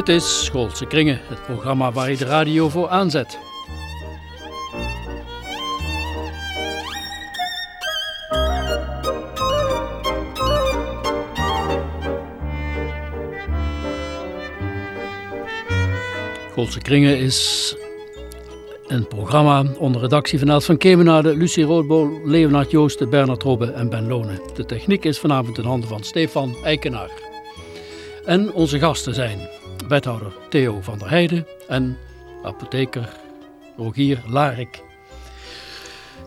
Dit is Schoolse Kringen, het programma waar je de radio voor aanzet. Schoolse Kringen is een programma onder redactie van Els van Kemenade, Lucie Roodbol, Leonard Joosten, Bernard Robbe en Ben Lonen. De techniek is vanavond in handen van Stefan Eikenaar. En onze gasten zijn wethouder Theo van der Heijden en apotheker Rogier Larik.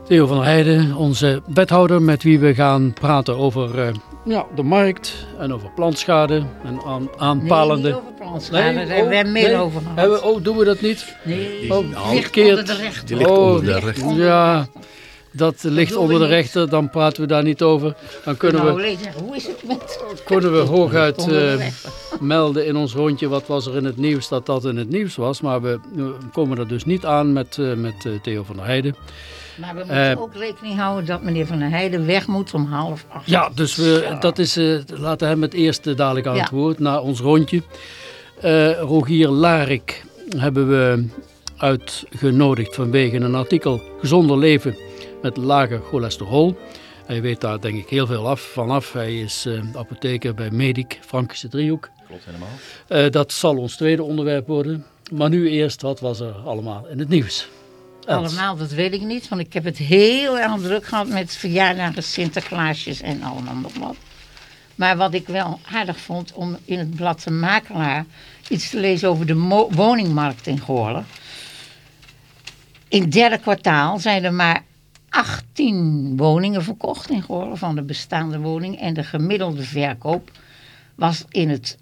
Theo van der Heijden, onze wethouder met wie we gaan praten over uh, ja, de markt en over plantschade en aan, aanpalende... Nee, niet over plantschade, nee? daar hebben we oh, meer nee? over gehad. Hebben, oh, doen we dat niet? Nee, oh, die ligt onder de rechter. Die ligt oh, onder de rechter. Ja, dat ligt onder de rechter, dan praten we daar niet over. Dan kunnen nou, we, hoe is het met... kunnen we hooguit uh, melden in ons rondje wat was er in het nieuws, dat dat in het nieuws was. Maar we, komen er dus niet aan met, uh, met uh, Theo van der Heijden. Maar we moeten ook rekening houden dat meneer Van der Heijden weg moet om half acht. Ja, dus we, dat is, laten hem het eerste dadelijk aan ja. het woord, na ons rondje. Rogier Larik hebben we uitgenodigd vanwege een artikel Gezonder leven met lage cholesterol. Hij weet daar denk ik heel veel af, vanaf. Hij is apotheker bij Medic, Frankische driehoek. Klopt helemaal. dat zal ons tweede onderwerp worden. Maar nu eerst, wat was er allemaal in het nieuws? Allemaal, dat weet ik niet. Want ik heb het heel erg druk gehad met verjaardagen, Sinterklaasjes en allemaal nog wat. Maar wat ik wel aardig vond om in het blad de makelaar iets te lezen over de woningmarkt in Goorlen. In het derde kwartaal zijn er maar 18 woningen verkocht in Goorlen van de bestaande woning. En de gemiddelde verkoop was in het...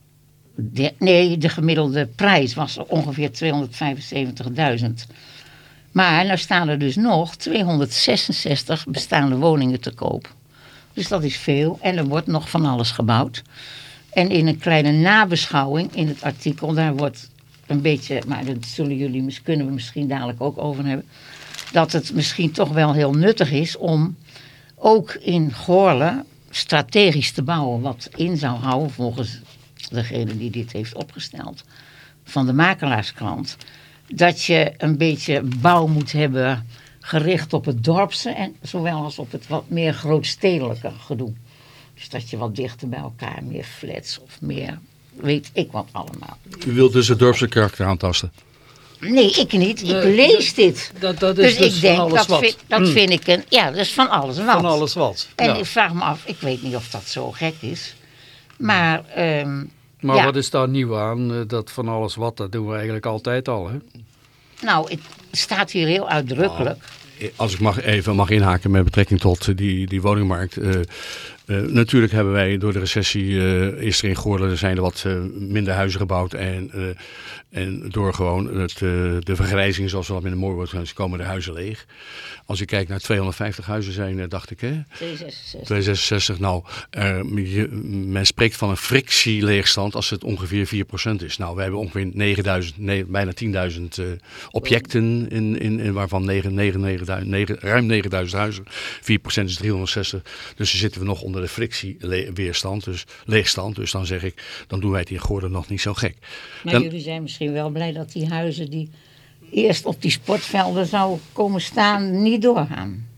Nee, de gemiddelde prijs was ongeveer 275.000 maar nou staan er dus nog 266 bestaande woningen te koop. Dus dat is veel. En er wordt nog van alles gebouwd. En in een kleine nabeschouwing in het artikel, daar wordt een beetje, maar dat zullen jullie, kunnen we misschien dadelijk ook over hebben. Dat het misschien toch wel heel nuttig is om ook in Goorlen strategisch te bouwen. Wat in zou houden volgens degene die dit heeft opgesteld. Van de makelaarskrant dat je een beetje bouw moet hebben gericht op het dorpse en zowel als op het wat meer grootstedelijke gedoe. Dus dat je wat dichter bij elkaar, meer flats of meer, weet ik wat allemaal. U wilt dus het dorpse karakter aantasten? Nee, ik niet. Ik nee, lees dit. Dat, dat is dus, dus ik denk, van alles dat, wat. Vind, dat mm. vind ik een, ja, dat is van alles wat. Van alles wat. En ja. ik vraag me af, ik weet niet of dat zo gek is. Maar, um, maar ja. wat is daar nieuw aan? Dat van alles wat, dat doen we eigenlijk altijd al, hè? Nou, het staat hier heel uitdrukkelijk. Nou, als ik mag even mag inhaken met betrekking tot die, die woningmarkt. Uh, uh, natuurlijk hebben wij door de recessie, uh, is er in Goorlen, zijn er wat minder huizen gebouwd. En, en door gewoon het, de vergrijzing, zoals we dat met een mooi woord gaan, komen de huizen leeg. Als je kijkt naar 250 huizen zijn, dacht ik hè? 266. 266. Nou, je, men spreekt van een frictieleegstand als het ongeveer 4% is. Nou, we hebben ongeveer 9000, nee, bijna 10.000 objecten, in, in, in, waarvan 9, 9, 9, 9, ruim 9000 huizen. 4% is 360. Dus dan zitten we nog onder de frictieweerstand, dus leegstand. Dus dan zeg ik, dan doen wij het in Gordon nog niet zo gek. Maar dan, jullie zijn misschien wel blij dat die huizen die eerst op die sportvelden zou komen staan, niet doorgaan.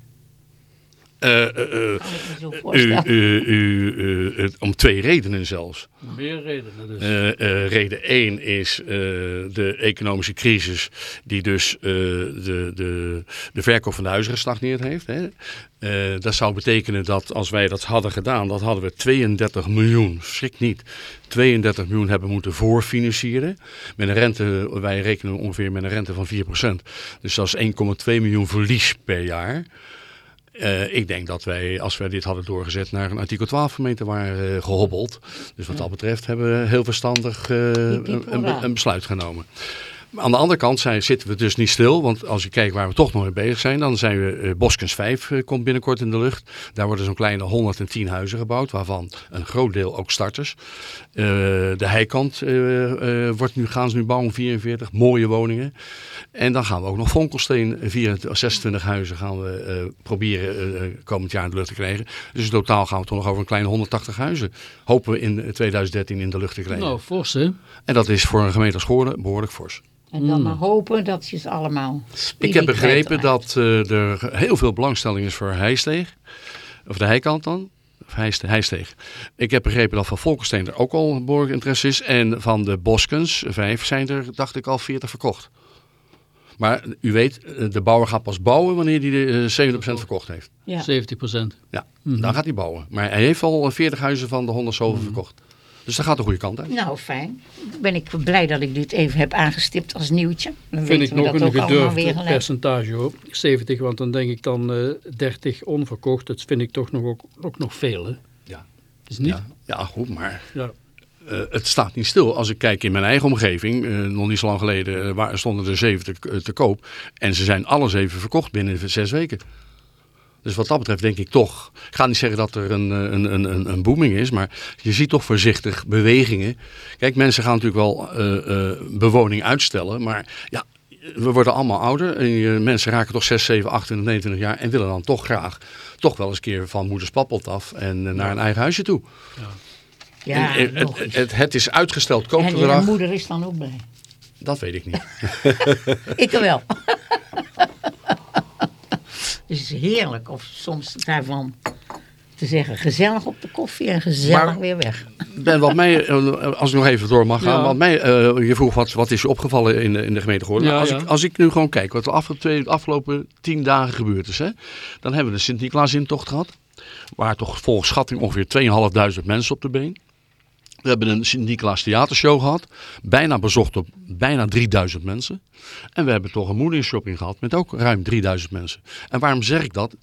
Om twee redenen zelfs. Meer redenen dus. reden 1 is de economische crisis die dus de, de, de verkoop van de huizen gestagneerd heeft. Hè. dat zou betekenen dat als wij dat hadden gedaan, dat hadden we 32 miljoen, schrik niet, 32 miljoen hebben moeten voorfinancieren. Met een rente, wij rekenen ongeveer met een rente van 4%. Dus dat is 1,2 miljoen verlies per jaar. Uh, ik denk dat wij, als wij dit hadden doorgezet, naar een artikel 12 gemeente waren uh, gehobbeld. Dus wat dat betreft hebben we heel verstandig uh, een, een, besluit genomen. Aan de andere kant zijn, zitten we dus niet stil. Want als je kijkt waar we toch nog mee bezig zijn. Dan zijn we, uh, Boskens 5 uh, komt binnenkort in de lucht. Daar worden zo'n kleine 110 huizen gebouwd. Waarvan een groot deel ook starters. Uh, de heikant wordt nu, gaan ze nu bouwen, 44 mooie woningen. En dan gaan we ook nog Vonkelsteen, 24, 26 huizen gaan we proberen komend jaar in de lucht te krijgen. Dus in totaal gaan we toch nog over een kleine 180 huizen. Hopen we in 2013 in de lucht te krijgen. Nou, fors hè? En dat is voor een gemeente als Goorlen behoorlijk fors. En dan maar hopen dat je ze allemaal Ik heb begrepen dat uh, er heel veel belangstelling is voor Heijsteeg. Of de heikant dan. Of Heijsteeg. Ik heb begrepen dat van Volkensteen er ook al behoorlijk interesse is. En van de Boskens, vijf, zijn er dacht ik al 40 verkocht. Maar u weet, de bouwer gaat pas bouwen wanneer hij de 70% verkocht heeft. Ja. 70%. Ja, mm -hmm. dan gaat hij bouwen. Maar hij heeft al 40 huizen van de 100 zoveel mm -hmm. verkocht. Dus dat gaat de goede kant uit. Nou, fijn. Ben ik blij dat ik dit even heb aangestipt als nieuwtje. Dan Vind ik nog dat een gedurfd percentage hoor. 70, want dan denk ik dan uh, 30 onverkocht. Dat vind ik toch nog ook, ook nog veel. Hè? Ja. Is niet? Ja, ja goed, maar Ja. uh, het staat niet stil. Als ik kijk in mijn eigen omgeving, uh, nog niet zo lang geleden uh, waar, stonden er zeven te, te, koop. En ze zijn alle zeven verkocht binnen zes weken. Dus wat dat betreft denk ik toch, ik ga niet zeggen dat er een, een, een, een booming is, maar je ziet toch voorzichtig bewegingen. Kijk, mensen gaan natuurlijk wel uh, uh, bewoning uitstellen, maar ja, we worden allemaal ouder. En je, mensen raken toch 6, 7, 28, 29 jaar en willen dan toch graag toch wel eens een keer van moeders pappelt af en uh, naar een eigen huisje toe. Ja, ja en, het, het, het, het, is uitgesteld koopgedrag. En je moeder is dan ook blij. Dat weet ik niet. ik wel. Het is heerlijk of soms daarvan te zeggen gezellig op de koffie en gezellig maar, weer weg. Ben, wat mij, als ik nog even door mag gaan, ja. wat mij, uh, je vroeg wat, wat is je opgevallen in de, in de gemeente Goorlen. Ja, als, ja. ik, als ik nu gewoon kijk wat de afgelopen, afgelopen tien dagen gebeurd is, hè, dan hebben we de Sint-Nicolaas-intocht gehad, waar toch volgens schatting ongeveer 2.500 mensen op de been. We hebben een Sint-Nicolaas theatershow gehad. Bijna bezocht op bijna 3000 mensen. En we hebben toch een moedershopping gehad met ook ruim 3000 mensen. En waarom zeg ik dat?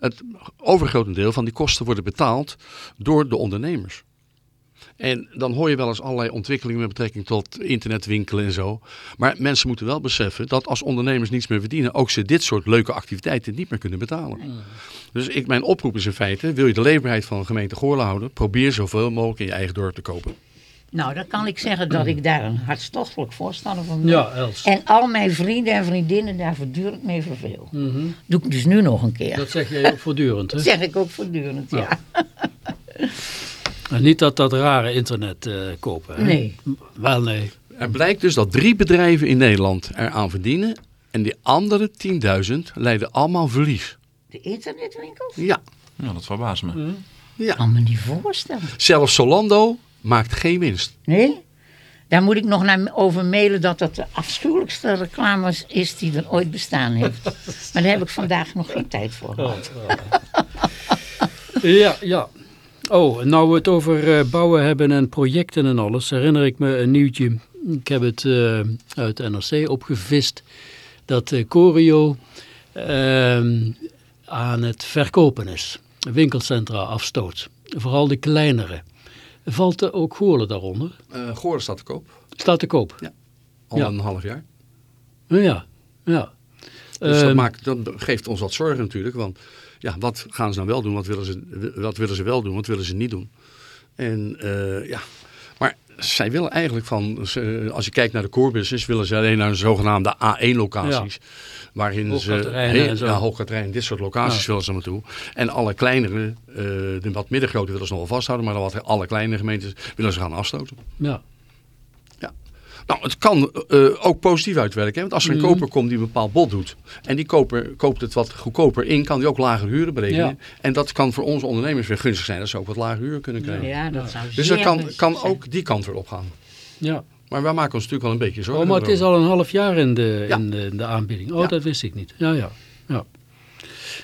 Het overgrote deel van die kosten worden betaald door de ondernemers. En dan hoor je wel eens allerlei ontwikkelingen met betrekking tot internetwinkelen en zo. Maar mensen moeten wel beseffen dat als ondernemers niets meer verdienen, ook ze dit soort leuke activiteiten niet meer kunnen betalen. Dus ik, mijn oproep is in feite, wil je de leefbaarheid van de gemeente Goorlen houden, probeer zoveel mogelijk in je eigen dorp te kopen. Nou, dan kan ik zeggen dat ik daar een hartstochtelijk voorstander van ben. Ja, Els. En al mijn vrienden en vriendinnen daar voortdurend mee verveel. Mm -hmm. Doe ik dus nu nog een keer. Dat zeg jij ook voortdurend, hè? Dat zeg ik ook voortdurend, ja. ja. En niet dat dat rare internet uh, kopen. Hè? Nee. Wel nee. Er blijkt dus dat drie bedrijven in Nederland eraan verdienen. En die andere 10.000 leiden allemaal verlies. De internetwinkels? Ja. Ja, dat verbaast me. Mm. Ja. kan me niet voorstellen. Zelfs Solando maakt geen winst. Nee? Daar moet ik nog naar over mailen dat dat de afschuwelijkste reclame is die er ooit bestaan heeft. maar daar heb ik vandaag nog geen tijd voor gehad. Oh, oh. ja, ja. Oh, nou we het over uh, bouwen hebben en projecten en alles, herinner ik me een nieuwtje. Ik heb het uh, uit NRC opgevist dat uh, Corio aan het verkopen is. Winkelcentra afstoot. Vooral de kleinere. Valt er ook Goorlen daaronder? Uh, Goorlen staat te koop. Staat te koop? Ja, al ja. een half jaar. Ja, ja. Dus dat, um, maakt, dat geeft ons wat zorgen natuurlijk, want ja, wat gaan ze nou wel doen, wat willen ze, wat willen ze wel doen, wat willen ze niet doen. En uh, ja, maar zij willen eigenlijk van, als je kijkt naar de core business, willen ze alleen naar de zogenaamde A1-locaties. Ja. Waarin ze heel, ja, Hoogkaterijn, dit soort locaties ja. willen ze naartoe. En alle kleinere, uh, de wat middengrote willen ze nog wel vasthouden, maar wat alle kleine gemeentes willen ze gaan afstoten. Ja. Nou, het kan uh, ook positief uitwerken. Hè? Want als er een mm. koper komt die een bepaald bod doet. En die koper koopt het wat goedkoper in. Kan die ook lager huren berekenen. Ja. En dat kan voor onze ondernemers weer gunstig zijn. Dat ze ook wat lager huur kunnen krijgen. Ja, dat zou dus dat kan, kan ook die kant weer opgaan. Ja. Maar wij maken ons natuurlijk wel een beetje zorgen. Oh, maar het is al een half jaar in de, ja. in de, in de aanbieding. Oh, ja. dat wist ik niet. Ja, ja. ja.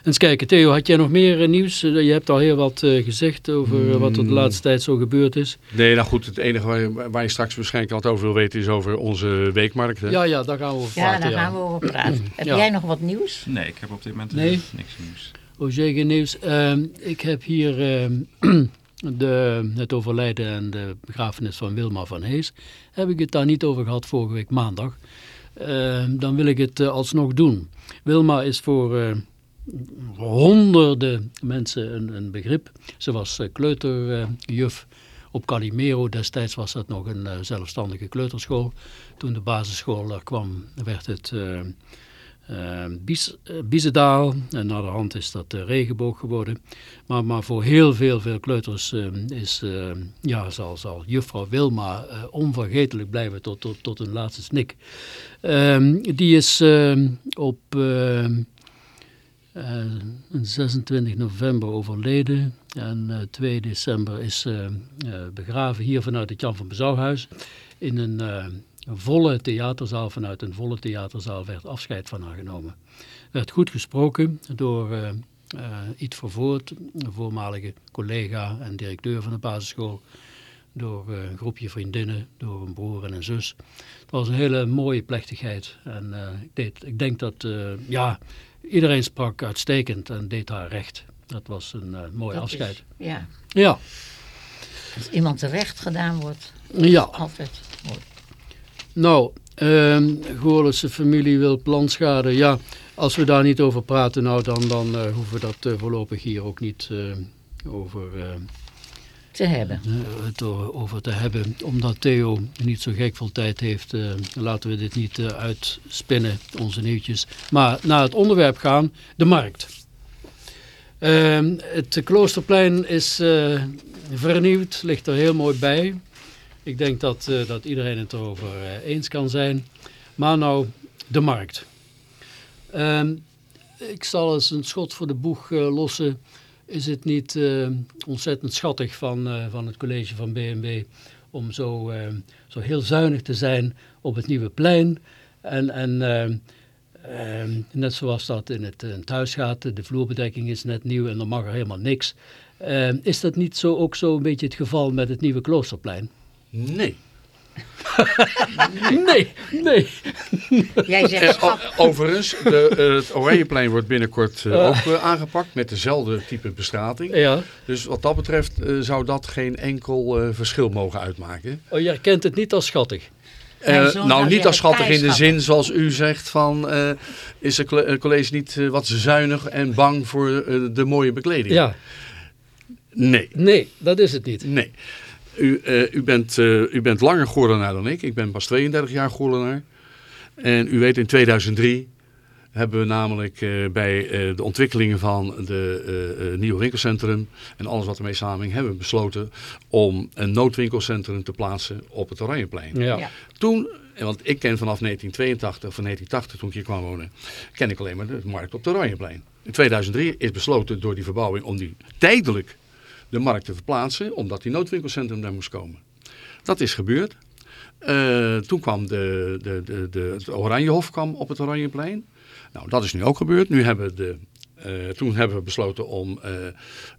Eens kijken, Theo, had jij nog meer uh, nieuws? Je hebt al heel wat uh, gezegd over wat er de laatste tijd zo gebeurd is. Nee, nou goed, het enige waar, waar je straks waarschijnlijk wat over wil weten is over onze weekmarkt. Hè? Ja, ja, daar gaan we over ja, praten. Daar gaan we over praten. Heb jij nog wat nieuws? Nee, ik heb op dit moment nee? niks nieuws. Roger, geen nieuws. Uh, ik heb hier de, het overlijden en de begrafenis van Wilma van Hees. Heb ik het daar niet over gehad vorige week maandag. eh, dan wil ik het eh, alsnog doen. Wilma is voor eh, honderden mensen een, een begrip. Ze was uh, kleuterjuf op Calimero. Destijds was dat nog een uh, zelfstandige kleuterschool. Toen de basisschool er kwam, werd het uh. En naar de hand is dat Regenboog geworden. Maar, maar voor heel veel, veel kleuters is, ja, zal, zal juffrouw Wilma onvergetelijk blijven tot, tot, tot een laatste snik. Ehm, die is op... Uh, 26 november overleden en uh, 2 december is uh, begraven hier vanuit het Jan van Bezouwhuis. In een, volle theaterzaal, vanuit een volle theaterzaal werd afscheid van haar genomen. Werd goed gesproken door Iet Vervoort, een voormalige collega en directeur van de basisschool. Door een groepje vriendinnen, door een broer en een zus. Het was een hele mooie plechtigheid. En ik, deed, ik denk dat, ja, Iedereen sprak uitstekend en deed haar recht. Dat was een uh, mooi dat afscheid. Is, ja. ja. Als iemand terecht gedaan wordt, ja. altijd mooi. Nou, Goorlense familie wil plantschade. Ja, als we daar niet over praten, nou dan, dan uh, hoeven we dat uh, voorlopig hier ook niet over te hebben. het over te hebben. Omdat Theo niet zo gek veel tijd heeft, uh, laten we dit niet uh, uitspinnen, onze nieuwtjes. Maar naar het onderwerp gaan, de markt. Uh, het Kloosterplein is uh, vernieuwd, ligt er heel mooi bij. Ik denk dat, dat iedereen het erover eens kan zijn. Maar nou, de markt. Ehm, ik zal eens een schot voor de boeg lossen is het niet uh, ontzettend schattig van, uh, van het college van BNB om zo, uh, zo heel zuinig te zijn op het nieuwe plein. En, en net zoals dat in het, in het huis gaat, de vloerbedekking is net nieuw en dan mag er helemaal niks. is dat niet zo, ook zo een beetje het geval met het nieuwe kloosterplein? Nee. nee, nee. Jij zegt uh, overigens, de, uh, het Oranjeplein wordt binnenkort uh, ook aangepakt met dezelfde type bestrating. Ja. Dus wat dat betreft zou dat geen enkel verschil mogen uitmaken. Oh, je herkent het niet als schattig? Uh, nou, niet als schattig in de zin zoals u zegt van uh, is het college niet uh, wat zuinig en bang voor de mooie bekleding? Ja. Nee. Nee, dat is het niet. Nee. U, uh, u, bent, uh, u bent langer Goorlenaar dan ik. Ik ben pas 32 jaar Goorlenaar. En u weet, in 2003 hebben we namelijk uh, bij de ontwikkelingen van de nieuwe winkelcentrum en alles wat ermee samenhing, hebben we besloten om een noodwinkelcentrum te plaatsen op het Oranjeplein. Ja. ja. Toen, want ik ken vanaf 1982 of van 1980 toen ik hier kwam wonen, ken ik alleen maar de markt op het Oranjeplein. In 2003 is besloten door die verbouwing om die tijdelijk de markt te verplaatsen, omdat die noodwinkelcentrum daar moest komen. Dat is gebeurd. Uh, toen kwam de, de, de, de, het Oranjehof kwam op het Oranjeplein. Nou, dat is nu ook gebeurd. Nu hebben de, uh, toen hebben we besloten om...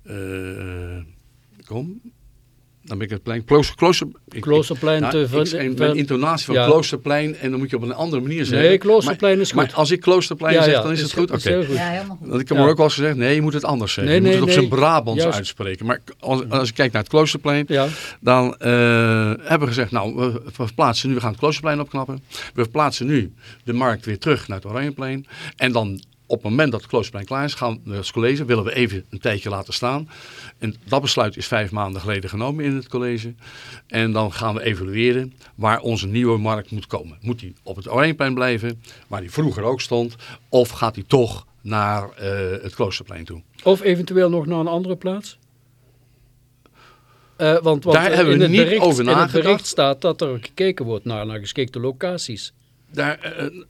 Uh, kom, dan ben ik het plein. Klooster, klooster, Kloosterplein ik, te nou, ik, ik, Mijn intonatie van ja. Kloosterplein en dan moet je op een andere manier zeggen. Nee, Kloosterplein maar, is goed. Maar als ik Kloosterplein ja, zeg, ja, dan is, is het goed. Oké. Okay. Ja, helemaal goed. Want ik heb ook wel eens gezegd, nee, je moet het anders zeggen. Nee, je moet nee, het op zijn. Brabants Juist. uitspreken. Maar als, als ik kijk naar het Kloosterplein, Ja. dan uh, hebben we gezegd, nou, we, we verplaatsen nu, we gaan het Kloosterplein opknappen. We verplaatsen nu de markt weer terug naar het Oranjeplein. En dan op het moment dat het Kloosterplein klaar is, gaan we als college, willen we even een tijdje laten staan. En dat besluit is vijf maanden geleden genomen in het college. En dan gaan we evalueren waar onze nieuwe markt moet komen. Moet die op het Oranjeplein blijven, waar die vroeger ook stond, of gaat die toch naar uh, het Kloosterplein toe? Of eventueel nog naar een andere plaats? Uh, want, want Daar hebben we het niet bericht, over In het nagedacht. bericht staat dat er gekeken wordt naar, naar geschikte locaties. Daar, uh,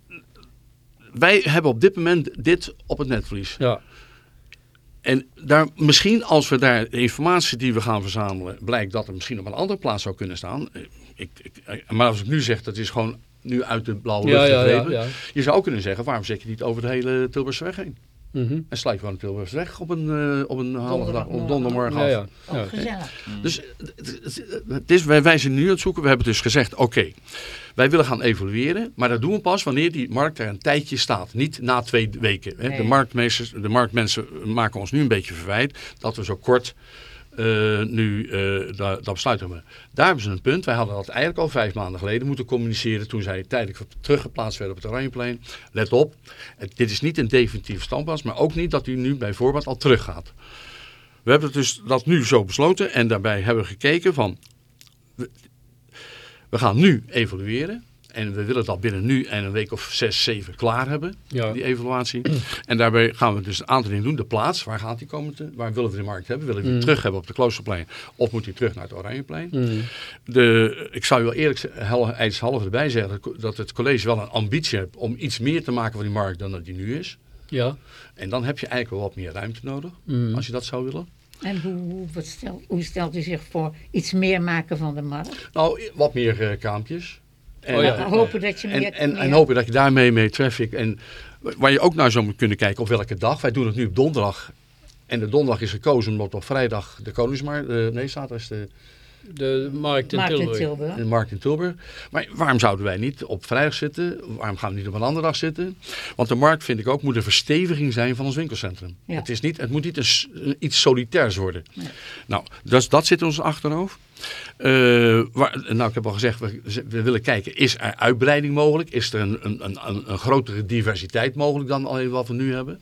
wij hebben op dit moment dit op het netvlies. Ja. En daar, misschien als we daar de informatie die we gaan verzamelen, blijkt dat er misschien op een andere plaats zou kunnen staan. Ik, ik, maar als ik nu zeg, dat is gewoon nu uit de blauwe lucht ja. Je zou ook kunnen zeggen, waarom zet je niet over de hele Tilburgse weg heen? Mm -hmm. En sluit gewoon weg op een, uh, op een halve dag, op Donderdagmorgen. donderdagmorgen ja, ja. Oh, gezellig. Dus het is, wij, wij zijn nu aan het zoeken. We hebben dus gezegd, oké, okay, wij willen gaan evalueren. Maar dat doen we pas wanneer die markt er een tijdje staat. Niet na twee weken. Hè. Nee. De, marktmeesters, de marktmensen maken ons nu een beetje verwijt dat we zo kort eh, nu uh, dat besluit hebben. Daar hebben ze een punt. Wij hadden dat eigenlijk al vijf maanden geleden moeten communiceren toen zij tijdelijk teruggeplaatst werden op het Oranjeplein. Let op, dit is niet een definitief standpunt, maar ook niet dat u nu bij voorbaat al teruggaat. We hebben dus dat nu zo besloten en daarbij hebben we gekeken van, we, we gaan nu evalueren. En we willen dat binnen nu en een week of zes, zeven klaar hebben, ja. die evaluatie. En daarbij gaan we dus een aantal dingen doen. De plaats, waar gaat die komen te, waar willen we de markt hebben? Willen we die mm. terug hebben op de Kloosterplein? Of moet die terug naar het Oranjeplein? Mm. De, ik zou je wel eerlijk half erbij zeggen dat het college wel een ambitie heeft om iets meer te maken van die markt dan dat die nu is. Ja. En dan heb je eigenlijk wel wat meer ruimte nodig, mm. als je dat zou willen. En hoe, hoe, stelt, hoe, stelt u zich voor iets meer maken van de markt? Nou, wat meer uh, kaampjes. En, oh ja. hopen dat je en, en, en, hopen dat je daarmee mee traffic. En waar je ook naar zou kunnen kijken op welke dag. Wij doen het nu op donderdag. En de donderdag is gekozen omdat op vrijdag de Koningsmarkt. Uh, nee, zaterdag is de de markt in Tilburg. Tilburg. De markt in Tilburg. Maar waarom zouden wij niet op vrijdag zitten? Waarom gaan we niet op een andere dag zitten? Want de markt, vind ik ook, moet een versteviging zijn van ons winkelcentrum. Het, is niet, het moet niet een, iets solitairs worden. Nou, dus, dat zit ons achterhoofd. Uh, waar, nou, ik heb al gezegd, we, we, willen kijken, is er uitbreiding mogelijk? Is er een, een, een, een grotere diversiteit mogelijk dan alleen wat we nu hebben?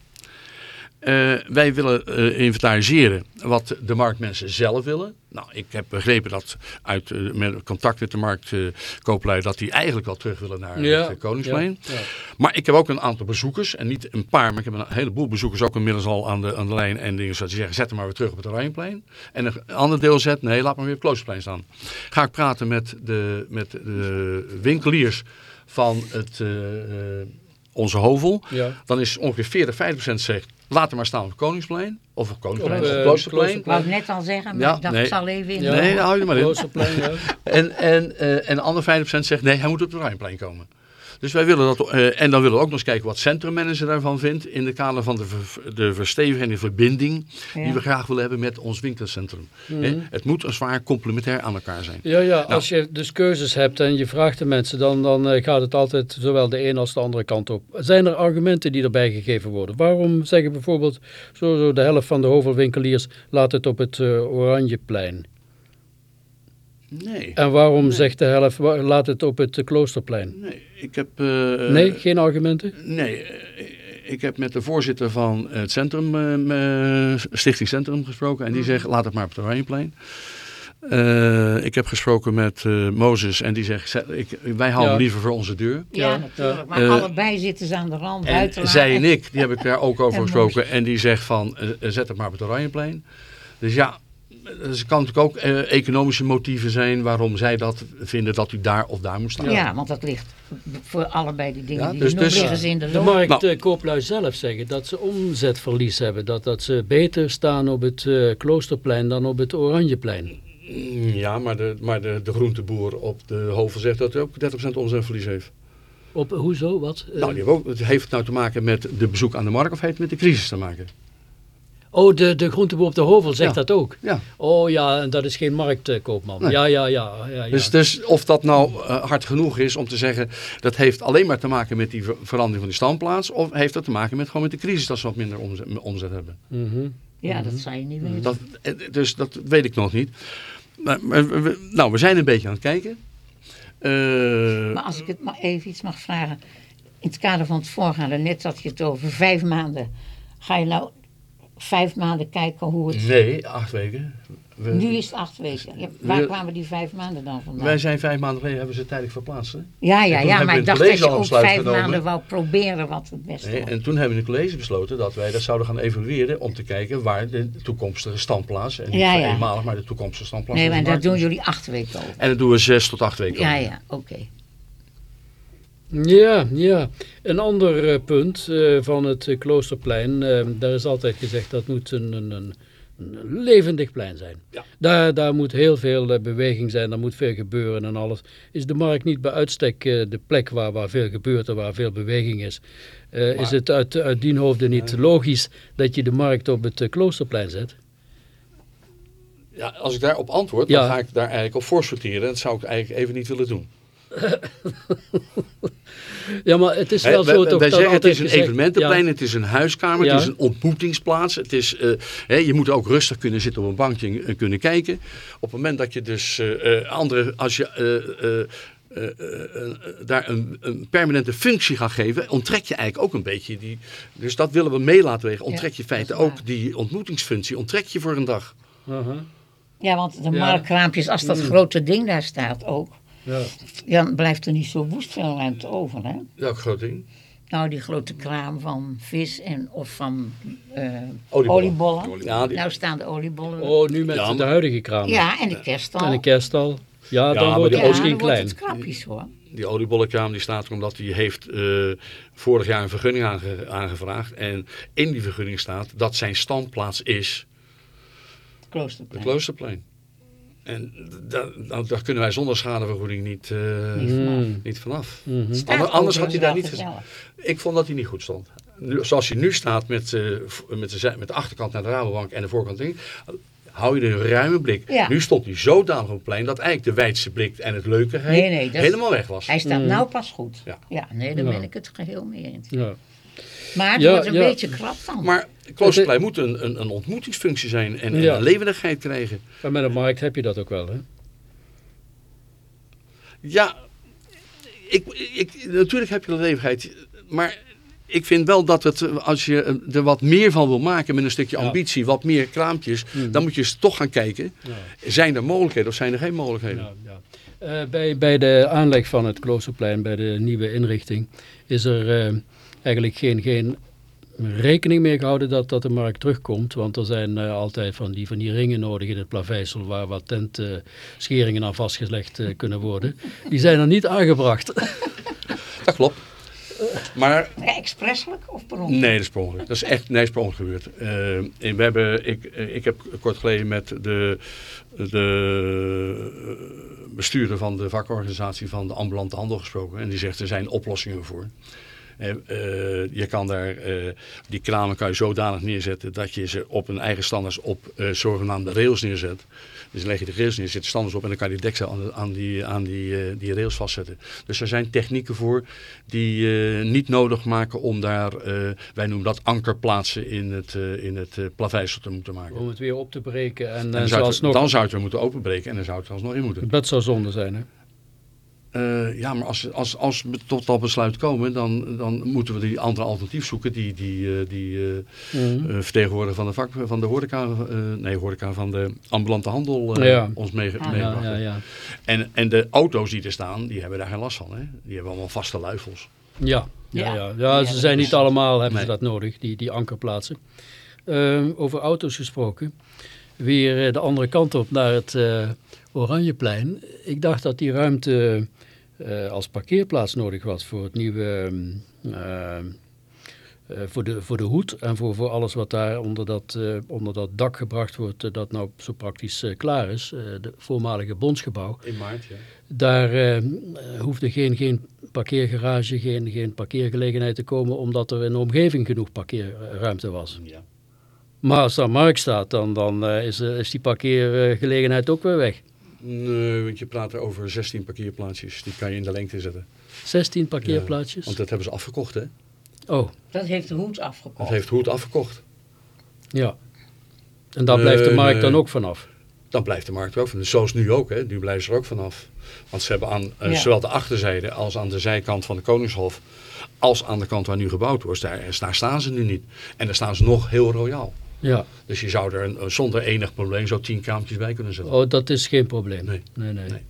Uh, wij willen uh, inventariseren wat de marktmensen zelf willen. Nou, ik heb begrepen dat uit uh, met contact met de marktkooplui dat die eigenlijk wel terug willen naar ja, het Koningsplein. Ja, ja. Maar ik heb ook een aantal bezoekers, en niet een paar, maar ik heb een heleboel bezoekers ook inmiddels al aan de, aan de lijn en dingen zoals die zeggen, zet hem maar weer terug op het Oranjeplein. En een ander deel zet, nee, laat maar weer op het Kloosterplein staan. Ga ik praten met de, met de winkeliers van het onze hovel, ja. dan is ongeveer 40, 50 procent zegt, laat hem maar staan op Koningsplein. Of op Koningsplein, of, uh, Kloosterplein. Ik wou net al zeggen, maar ja, ik dacht, nee. ik zal even in. Ja. Nee, hou je maar in. ja. en, en, uh, en de andere 50 procent zegt, nee, hij moet op het Rijnplein komen. Dus wij willen dat, uh, en dan willen we ook nog eens kijken wat centrummanager daarvan vindt. In de kader van de, ver, de versteviging en de verbinding ja. die we graag willen hebben met ons winkelcentrum. Mm -hmm. Het moet een zwaar complementair aan elkaar zijn. Ja, ja nou. als je dus keuzes hebt en je vraagt de mensen, dan, dan uh, gaat het altijd zowel de ene als de andere kant op. Zijn er argumenten die erbij gegeven worden? Waarom zeggen bijvoorbeeld zo, zo de helft van de hovelwinkeliers laat het op het uh, Oranjeplein? Nee. En waarom nee. zegt de helft, laat het op het kloosterplein? Nee, ik heb... Uh, nee, geen argumenten? Nee, ik heb met de voorzitter van het centrum, uh, Stichting Centrum gesproken. En die zegt, laat het maar op het Oranjeplein. Uh, ik heb gesproken met uh, Mozes en die zegt, ik, wij houden ja. liever voor onze deur. Ja, ja. natuurlijk. Maar uh, allebei zitten ze aan de rand. En zij en ik, die heb ik daar ook over en gesproken. En die zegt van, zet het maar op het Oranjeplein. Dus ja, er kan natuurlijk ook uh, economische motieven zijn waarom zij dat vinden dat u daar of daar moet staan. Ja, want dat ligt voor allebei die dingen ja, die dus, dus, liggen ze in de loop. De marktkooplui nou. zelf zeggen dat ze omzetverlies hebben. Dat, dat ze beter staan op het uh, Kloosterplein dan op het Oranjeplein. Ja, maar de, maar de, de groenteboer op de Hovel zegt dat hij ook 30% omzetverlies heeft. Op, hoezo, wat? Nou, die ook, heeft het nou te maken met de bezoek aan de markt of heeft het met de crisis te maken? Oh, de, de groenteboer op de Hovel zegt ja. dat ook? Ja. Oh ja, en dat is geen marktkoopman. Nee. Ja, ja, ja, ja, ja. Dus, dus of dat nou uh, hard genoeg is om te zeggen... dat heeft alleen maar te maken met die ver verandering van die standplaats... of heeft dat te maken met gewoon met de crisis dat ze wat minder omzet, omzet hebben? Mm -hmm. Ja, dat zou je niet weten. Dat, dus dat weet ik nog niet. Maar, maar we, nou, we zijn een beetje aan het kijken. Uh, maar als ik het maar even iets mag vragen... in het kader van het voorgaande, net had je het over vijf maanden... ga je nou vijf maanden kijken hoe het... Nee, acht weken. We, nu is het acht weken. Ja, waar we, kwamen die vijf maanden dan vandaan? Wij zijn vijf maanden geleden, hebben ze tijdelijk verplaatst. Hè? Ja, ja, ja maar ik dacht dat je ook vijf genomen. maanden wou proberen wat het beste nee, was. En toen hebben we in het college besloten dat wij dat zouden gaan evalueren om te kijken waar de toekomstige standplaats, en niet ja, ja. eenmalig, maar de toekomstige standplaats. Nee, maar daar doen jullie acht weken over. En dat doen we zes tot acht weken Ja, over. ja, oké. Okay. Ja, ja. Een ander uh, punt uh, van het Kloosterplein, daar is altijd gezegd dat moet een, een, een, levendig plein zijn. Ja. Daar, daar moet heel veel beweging zijn, daar moet veel gebeuren en alles. Is de markt niet bij uitstek de plek waar, waar veel gebeurt en waar veel beweging is? Maar, is het uit, uit die hoofden niet logisch dat je de markt op het Kloosterplein zet? Ja, als ik daarop antwoord, ja. dan ga ik daar eigenlijk op voor sorteren. Dat zou ik eigenlijk even niet willen doen. Ja, maar het is wel wij, zo toch wij dat zeggen het altijd is een gezegd- evenementenplein, Ja, het is een huiskamer, Ja. het is een ontmoetingsplaats. Het is, eh, hè, je moet ook rustig kunnen zitten op een bankje en kunnen kijken. Op het moment dat je dus eh, eh, andere, als je eh, eh, eh, eh, eh, daar een, een permanente functie gaat geven, onttrek je eigenlijk ook een beetje die. Dus dat willen we mee laten wegen. Onttrek je in dat feite is waar. ook die ontmoetingsfunctie, onttrek je voor een dag. Ja, want de Ja. markkraampjes, als dat Mm. grote ding daar staat ook, ja. dan blijft er niet zo woest veel ruimte over, hè? Welk groot ding? Nou, die grote kraam van vis en of van eh, Oliebollen. oliebollen. Ja, die- Nou staan de oliebollen. Oh, nu met Ja, de huidige kraam. ja, en de kerststal. En een kerststal. Ja, dan maar wordt die het ja, misschien dan wordt klein. het krapjes hoor. Die oliebollenkraam die staat er omdat die heeft eh, vorig jaar een vergunning aange- aangevraagd. En in die vergunning staat dat zijn standplaats is de Kloosterplein. En da- daar kunnen wij zonder schadevergoeding niet, eh, Mm. niet vanaf. Mhm. Ander- anders had hij daar wel niet gezellig. Ik vond dat hij niet goed stond. Nu, zoals hij nu staat met, eh, met, de, met de achterkant naar de Rabobank en de voorkant in, hou je een ruime blik. Ja. Nu stond hij zodanig op het plein dat eigenlijk de wijdse blik en het leuke Nee, nee, helemaal weg was. Hij staat Mm. nou pas goed. Ja. Ja, nee, daar Ja. ben ik het geheel mee eens. Ja. Maar het Ja, wordt een ja. beetje krap dan. Maar Kloosterplein moet een, een, een ontmoetingsfunctie zijn en, en Ja. een levendigheid krijgen. En met een markt heb je dat ook wel, hè? Ja, ik, ik, natuurlijk heb je de levendigheid, maar ik vind wel dat het, eh, als je er wat meer van wil maken met een stukje Ja. ambitie, wat meer kraampjes, Mhm. dan moet je eens toch gaan kijken. Ja. Zijn er mogelijkheden of zijn er geen mogelijkheden? Ja, ja. Eh, bij, bij de aanleg van het Kloosterplein, bij de nieuwe inrichting, is er eh, eigenlijk geen, geen rekening mee gehouden dat, dat de markt terugkomt. Want er zijn eh, altijd van die, van die ringen nodig in het plaveisel waar wat tentscheringen aan vastgelegd eh, kunnen worden. Die zijn er niet aangebracht. Dat klopt. Maar expresselijk of per ongeluk? nee, dat is per ongeluk. Dat is echt nee, dat is per ongeluk gebeurd. Eh, en we hebben, ik, eh, ik heb kort geleden met de, de eh, bestuurder van de vakorganisatie van de ambulante handel gesproken. En die zegt er zijn oplossingen voor. Eh, je kan daar, eh, die kramen kan je zodanig neerzetten dat je ze op een eigen standaard op eh, zogenaamde rails neerzet. Dus dan leg je de rails neer, zet de standaard op en dan kan je die deksel aan, de- aan, die, aan die, die rails vastzetten. Dus er zijn technieken voor die niet nodig maken om daar, wij noemen dat ankerplaatsen in het, in het plaveisel te moeten maken. Om het weer op te breken. En, dan, zou het, nog, dan zou het weer moeten openbreken en dan zou het er alsnog in moeten. dat zou zonde zijn, hè? Eh, ja, maar als, als, als we tot dat besluit komen, dan, dan moeten we die andere alternatief zoeken. Die, die, eh, die eh, vertegenwoordiger van de, vak, van de horeca, eh, nee, horeca van de ambulante handel Ja. ons mee, Ah. meegebracht. ja, ja, ja. En, en de auto's die er staan, die hebben daar geen last van. Hè? Die hebben allemaal vaste luifels. Ja, ja, Ja. ja. ze zijn is- niet allemaal, hebben ze dat nodig, die, die ankerplaatsen. Ehm, over auto's gesproken, weer eh, de andere kant op naar het eh, Oranjeplein. Ik dacht dat die ruimte eh, als parkeerplaats nodig was voor het nieuwe, ehm, ehm, eh, voor, de, voor de hoed en voor, voor alles wat daar onder dat, eh, onder dat dak gebracht wordt, dat nou zo praktisch klaar is, de voormalige bondsgebouw. In maart, ja. Daar eh, hoefde geen, geen parkeergarage, geen, geen parkeergelegenheid te komen, omdat er in de omgeving genoeg parkeerruimte was. ja. Maar als daar markt staat, dan, dan is, is die parkeergelegenheid ook weer weg. Nee, want je praat er over 16 parkeerplaatsjes. Die kan je in de lengte zetten. 16 parkeerplaatsjes. Want dat hebben ze afgekocht, hè? Oh, Dat heeft de hoed Dat afgekocht. heeft Hoed afgekocht. ja. En daar blijft de Nee, markt dan ook vanaf. Dan blijft de markt er ook van. Zoals nu ook, hè? Nu blijven ze er ook vanaf. Want ze hebben aan eh, Ja. zowel de achterzijde als aan de zijkant van de Koningshof... als aan de kant waar nu gebouwd wordt, daar, daar staan ze nu niet. En daar staan ze nog heel royaal. Ja, Dus je zou er een, zonder enig probleem zo tien kraampjes bij kunnen zetten. oh, dat is geen probleem. Nee. nee, nee. Nee.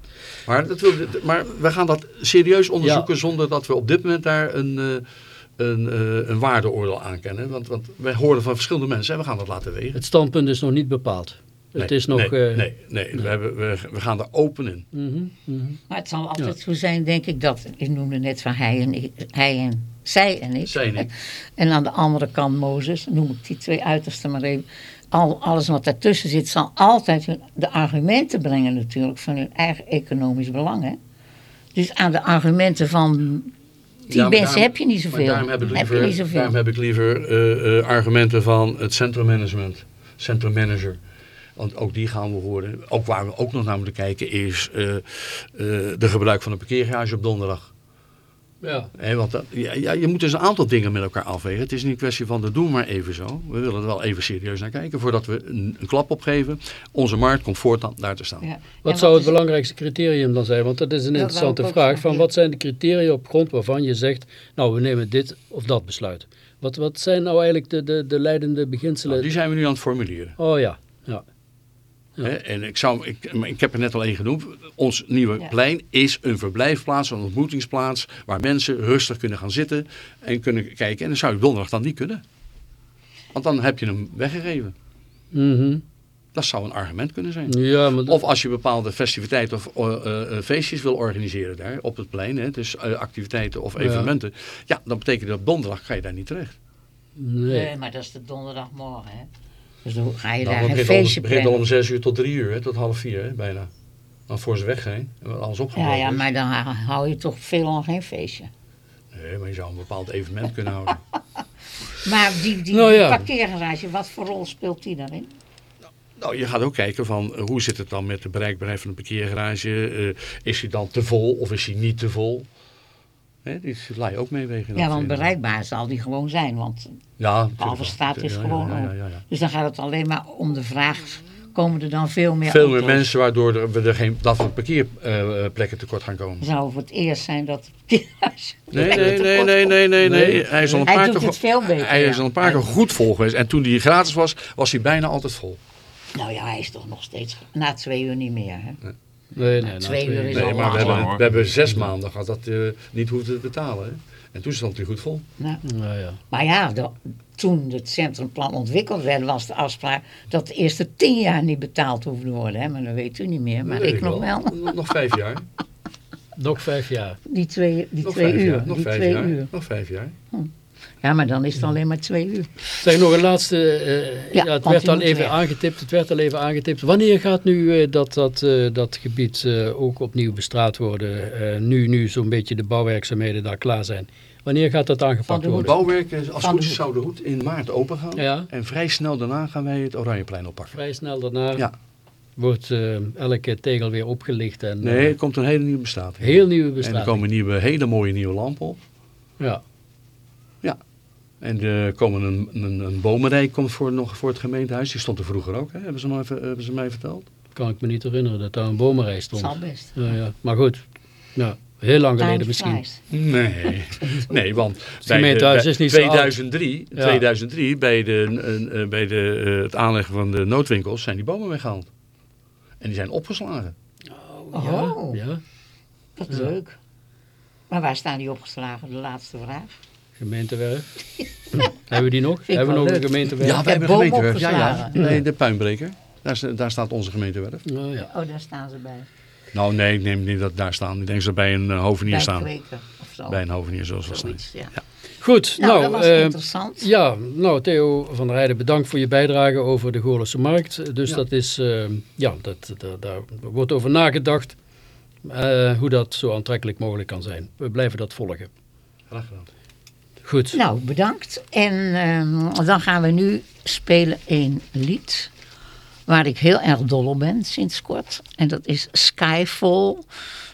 Maar, dat wil, maar we gaan dat serieus onderzoeken Ja. zonder dat we op dit moment daar een, eh, een, eh, een waardeoordeel aan kennen. Want, want wij horen van verschillende mensen en we gaan dat laten wegen. Het standpunt is nog niet bepaald. Het Nee, is nog... Nee, eh, nee, nee, We, hebben, we, we gaan er open in. mhm, mhm. Maar het zal altijd zo zijn, denk ik, dat... Ik noemde net van hij en, ik, hij en zij en ik. Zij en ik. En aan de andere kant Mozes, noem ik die twee uitersten maar even. Al, alles wat daartussen zit, zal altijd hun, de argumenten brengen natuurlijk van hun eigen economisch belang. Hè? Dus aan de argumenten van die Ja, mensen daarom- heb je niet zoveel. daarom heb ik Heb liever, je niet zoveel. daarom heb ik liever eh, eh, argumenten van het centrummanagement, centrummanager. Want ook die gaan we horen. Ook waar we ook nog naar moeten kijken is eh, eh, de gebruik van een parkeergarage op donderdag. Ja. Hè, want dat, ja, ja, je moet dus een aantal dingen met elkaar afwegen. Het is niet een kwestie van dat doen maar even zo. We willen er wel even serieus naar kijken voordat we een, een klap opgeven. Onze markt komt voortaan daar te staan. Ja. Wat zou het is- belangrijkste criterium dan zijn? Want dat is een interessante vraag. Van wat zijn de criteria op grond waarvan je zegt, nou we nemen dit of dat besluit. Wat, wat zijn nou eigenlijk de, de, de leidende beginselen? Nou, die zijn we nu aan het formuleren. Oh ja, ja. Ja. En ik, zou, ik, maar ik heb er net al één genoemd. Ons nieuwe Ja. plein is een verblijfplaats, een ontmoetingsplaats. Waar mensen rustig kunnen gaan zitten en kunnen kijken. En dan zou je donderdag dan niet kunnen. Want dan heb je hem weggegeven. Mhm. Dat zou een argument kunnen zijn. Ja, maar Of als je bepaalde festiviteiten of eh, eh, feestjes wil organiseren daar op het plein, hè, dus eh, activiteiten of evenementen, ja. dan betekent dat op donderdag ga je daar niet terecht. nee. Nee, maar dat is de donderdagmorgen, hè. Dus dan ga je Nou, daar een al, feestje het begint al om zes uur tot drie uur, hè, tot half vier hè, bijna. Dan voor ze weggaan en alles Ja, opgebouwd ja, is. maar dan hou je toch veelal geen feestje. Nee, maar je zou een bepaald evenement kunnen houden. Maar die, die, Nou ja. parkeergarage, wat voor rol speelt die daarin? Nou, je gaat ook kijken van eh, hoe zit het dan met de bereikbaarheid van de parkeergarage. Eh, is hij dan te vol of is hij niet te vol? Hè, die je ook meewegen. Ja, want eh, bereikbaar zal die gewoon zijn. Want Ja. Alverstraat is Ja, gewoon ja, ja, op. ja, ja. Dus dan gaat het alleen maar om de vraag, komen er dan veel meer Veel meer auto's? mensen waardoor er, we er geen, dat we parkeerplekken tekort gaan komen. Zou voor het eerst zijn dat Nee, nee, nee, nee, nee, nee. Hij is al een Hij paar keer, veel beter, Hij is al een paar keer goed vol geweest. En toen die gratis was, was hij bijna altijd vol. Nou ja, hij is toch nog steeds, na twee uur niet meer. Hè? Nee, nee, twee nou, uur is Nee, al maar we hebben, we hebben zes maanden gehad dat eh, niet hoefde te betalen. Hè. En toen stond hij goed vol. Nou, Nou ja. maar ja, de- toen het centrumplan ontwikkeld werd, was de afspraak dat de eerste tien jaar niet betaald hoefde worden. Hè? Maar dat weet u niet meer, maar ik nog wel. Nog, nog vijf jaar. Nog vijf jaar. Die twee, die Nog twee uur. jaar. Nog die vijf twee jaar. uur. Nog vijf jaar. Ja, maar dan is het alleen maar twee uur. Zeg nog een laatste. eh, ja, Ja, het werd al even weg. aangetipt. Het werd al even aangetipt. Wanneer gaat nu eh, dat, dat, eh, dat gebied eh, ook opnieuw bestraat worden? Eh, nu nu zo'n beetje de bouwwerkzaamheden daar klaar zijn. Wanneer gaat dat aangepakt de De worden? bouwwerken, als goed is, zou de hoed in maart open gaan. Ja. En vrij snel daarna gaan wij het Oranjeplein oppakken. Vrij snel daarna Ja. wordt eh, elke tegel weer opgelicht. En, Nee, er komt een hele nieuwe bestrating. heel nieuwe En er komen nieuwe, hele mooie nieuwe lampen op. Ja. En er komen een, een, een bomenrij komt voor, nog voor het gemeentehuis. Die stond er vroeger ook, hè? Hebben, ze nog even, hebben ze mij verteld? Kan ik me niet herinneren dat daar een bomenrij stond. zal best. Ja, ja. Maar goed, ja, heel lang geleden misschien. Nee, nee want bij, gemeentehuis bij is niet zo oud. 2003, Ja. 2003 bij, de, eh, eh, bij de, eh, het aanleggen van de noodwinkels zijn die bomen weggehaald. En die zijn opgeslagen. Oh. Ja, ja. Dat is leuk. Maar waar staan die opgeslagen? De laatste vraag. Gemeentewerf. hebben we die nog? ik Hebben we nog een gemeentewerf? Ja, wij hebben gemeentewerf. Ja, ja. Nee, de puinbreker. Daar, daar staat onze gemeentewerf. Oh, ja. Oh, daar staan ze bij. Nou nee, ik neem niet dat daar staan. Ik denk dat ze bij een eh, hovenier Bij staan. kweken of zo. Bij een hovenier zoals we staan. Ja. Goed, Nou, nou, dat was eh, interessant. ja, nou Theo van der Heijden, bedankt voor je bijdrage over de Goorlense Markt. Dus Ja. dat is, eh, ja, dat, dat- daar wordt over nagedacht eh, hoe dat zo aantrekkelijk mogelijk kan zijn. We blijven dat volgen. Graag gedaan. Goed. Nou, bedankt. En ehm, dan gaan we nu spelen een lied waar ik heel erg dol op ben sinds kort. En dat is Skyfall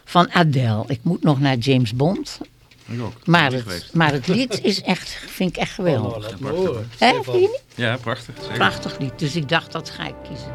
van Adele. Ik moet nog naar James Bond. Ik ook. Maar het, geweest. maar het lied is echt, vind ik echt Oh, geweldig. laat me horen. Vind je niet? Ja, prachtig. Zeker. Prachtig lied. Dus ik dacht, dat ga ik kiezen.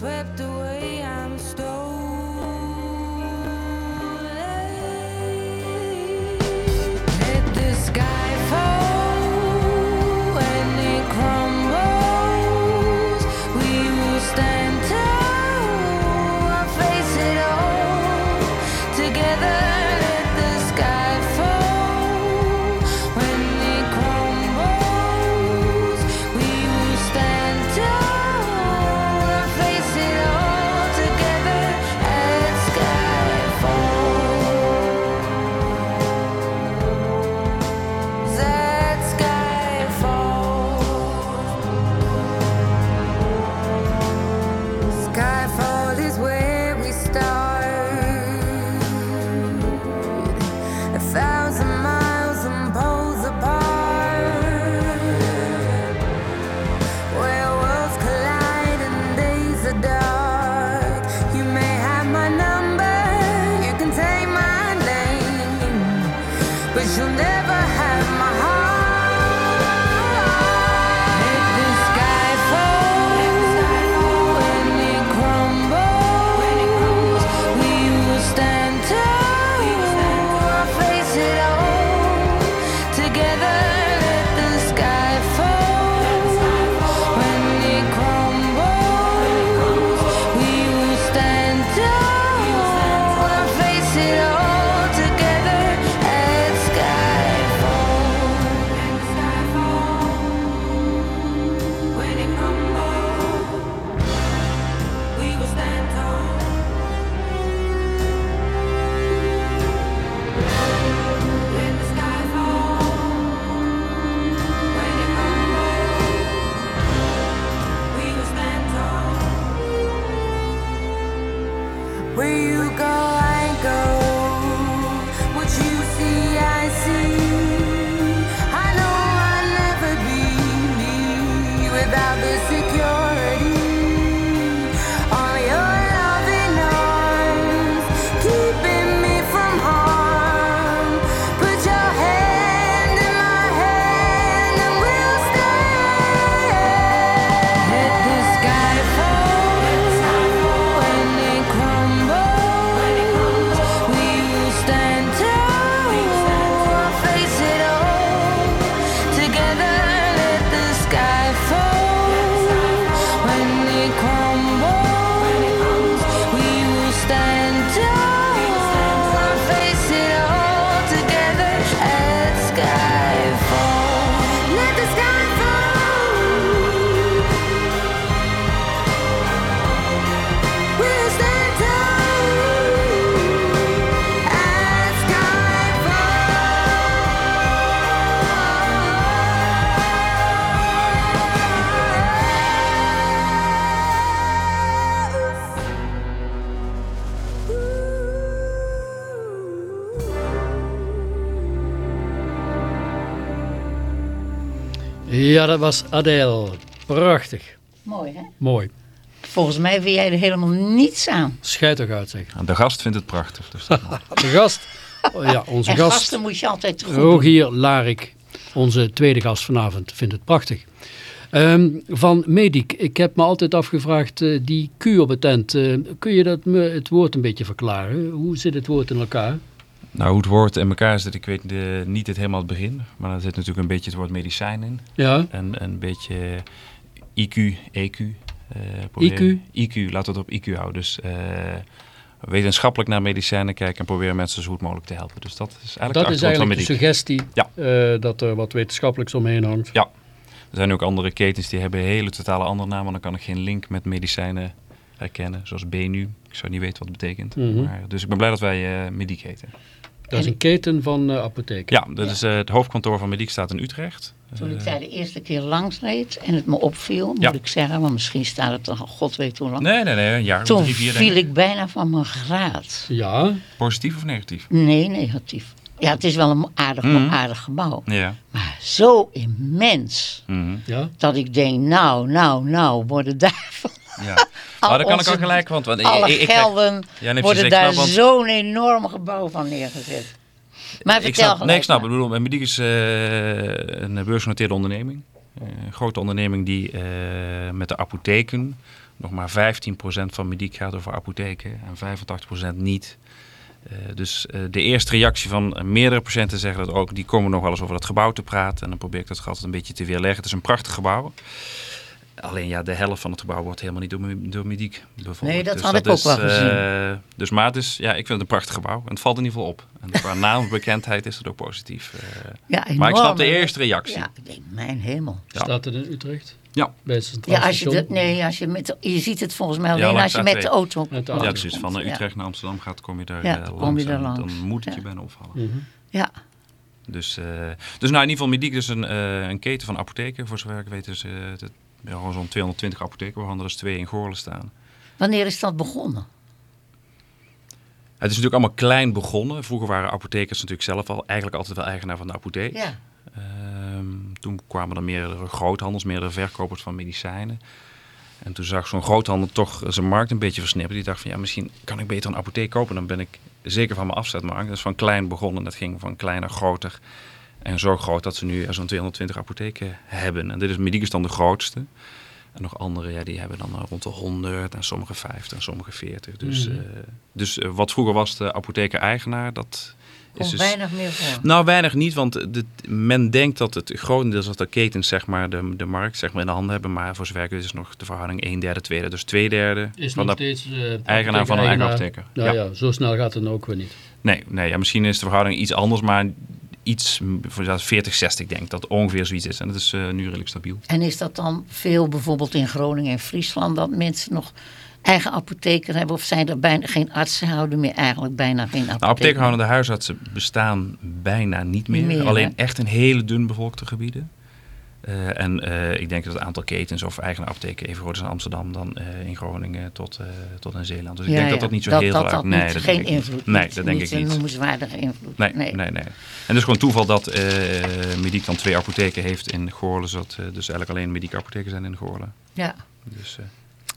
Swept away, Ja, dat was Adele. Prachtig. Mooi, hè? Mooi. Volgens mij vind jij er helemaal niets aan. Schijt toch uit, zeg. De gast vindt het prachtig. Dus. De gast. oh ja, onze En gast. gasten moet je altijd goed doen. Rogier Larik, onze tweede gast vanavond, vindt het prachtig. Ehm, van Medic, ik heb me altijd afgevraagd, eh, die Q op het tent, eh, kun je dat me het woord een beetje verklaren? Hoe zit het woord in elkaar? Nou, hoe het woord in elkaar zit, ik weet de, niet het helemaal het begin. Maar er zit natuurlijk een beetje het woord medicijn in. Ja, En een beetje IQ, EQ. eh, proberen- IQ, laten we het op IQ houden. Dus eh, wetenschappelijk naar medicijnen kijken en proberen mensen zo goed mogelijk te helpen. Dus dat is eigenlijk dat is eigenlijk de suggestie Ja. eh, dat er wat wetenschappelijks omheen hangt. Ja. Er zijn ook andere ketens die hebben hele totale andere namen. Dan kan ik geen link met medicijnen herkennen. Zoals BNU. Ik zou niet weten wat het betekent. Mhm. maar, dus ik ben blij dat wij eh Medic heten. Dat is een keten van eh apotheken. Ja, dat is, eh, het hoofdkantoor van Medic staat in Utrecht. Toen ik Eh, daar de eerste keer langs reed en het me opviel, moet Ja. ik zeggen, want misschien staat het er al god weet hoe lang. nee, nee, nee. Een jaar of Toen drie, vier viel ik. bijna van mijn graad. Ja, Positief of negatief? Nee, negatief. Ja, het is wel een aardig, Mhm. aardig gebouw. Ja. Maar zo immens. Mhm. ja. Dat ik denk, nou, nou, nou, worden daar ja. Maar dat kan ik ook gelijk, want, want alle ik, ik, gelden Ja, worden daar want- zo'n enorm gebouw van neergezet. Maar ik vertel snap, nee, ik snap. Ik bedoel, Mediek is eh, een beursgenoteerde onderneming. Eh, een grote onderneming die eh, met de apotheken, nog maar 15% van Mediek gaat over apotheken en 85% niet. Dus de eerste reactie van meerdere patiënten zeggen dat ook. Die komen nog wel eens over dat gebouw te praten. En dan probeer ik dat altijd een beetje te weerleggen. Het is een prachtig gebouw. Alleen ja, de helft van het gebouw wordt helemaal niet door, door Mediek bevolkt. Nee, dat Dus had ik ook wel gezien. eh, dus maar het is, ja, ik vind het een prachtig gebouw. En het valt in ieder geval op. En qua naamsbekendheid is het ook positief. eh. Ja, maar ik snap de enorm, eerste reactie. Ja, ik denk, mijn hemel. Ja. Staat het in Utrecht? Ja. Bij het Centraal Ja, als je, Station? de, nee, als je, met, je ziet het volgens mij alleen langs als je met A2. de auto Met de langs auto. Ja, dus van Utrecht naar Amsterdam gaat, kom je daar Ja, eh, kom langs. je daar langs. Dan moet het Ja. je bijna opvallen. Mhm. Ja, Dus, eh, dus nou, in ieder geval Mediek is een, eh, een keten van apotheken. Voor zover ik weet is eh, het ja, gewoon zo'n 220 apotheken, waarvan er dus twee in Goorlen staan. wanneer is dat begonnen? Het is natuurlijk allemaal klein begonnen. Vroeger waren apothekers natuurlijk zelf al eigenlijk altijd wel eigenaar van de apotheek. Ja, Ehm, toen kwamen er meerdere groothandels, meerdere verkopers van medicijnen. En toen zag zo'n groothandel toch zijn markt een beetje versnipperen. Die dacht van ja, misschien kan ik beter een apotheek kopen. Dan ben ik zeker van mijn afzetmarkt. Dat is van klein begonnen. Dat ging van klein naar groter. En zo groot dat ze nu zo'n 220 apotheken hebben. En dit is dan de grootste. En nog andere, ja, die hebben dan eh, rond de 100 en sommige 50 en sommige 40. Dus, Mhm. eh, dus eh, wat vroeger was de apotheker-eigenaar, dat is dus... weinig meer voor. Nou, weinig niet, want de, men denkt dat het grotendeels dat de ketens zeg maar, de, de markt zeg maar, in de handen hebben. Maar voor zover ik is nog de verhouding 1 derde, 2 derde. Dus 2 derde Is van nog de steeds eigenaar van een eigen apotheker. Nou Ja. ja. zo snel gaat het dan ook weer niet. Nee, nee ja, misschien is de verhouding iets anders, maar iets voor 40, 60 denk ik dat ongeveer zoiets is. En dat is eh, nu redelijk stabiel. En is dat dan veel bijvoorbeeld in Groningen en Friesland dat mensen nog eigen apotheken hebben? Of zijn er bijna geen artsen houden meer eigenlijk bijna geen apotheek? Nou, apothekerhoudende huisartsen bestaan bijna niet meer. Meer, Alleen hè? echt in hele dun bevolkte gebieden. Eh, en eh, ik denk dat het aantal ketens of eigen apotheken even groot is in Amsterdam dan eh, in Groningen tot, tot in Zeeland. Dus ik Ja, denk ja. dat dat niet zo dat, heel dat, veel dat uit... Nee, niet, dat geen denk ik niet. invloed. Nee, dat denk niet ik een niet. noemenswaardige invloed. Nee, nee, nee. En het is gewoon toeval dat Mediek dan twee apotheken heeft in Goorlen. Zodat dus eigenlijk alleen Mediek apotheken zijn in Goorlen. Ja. Dus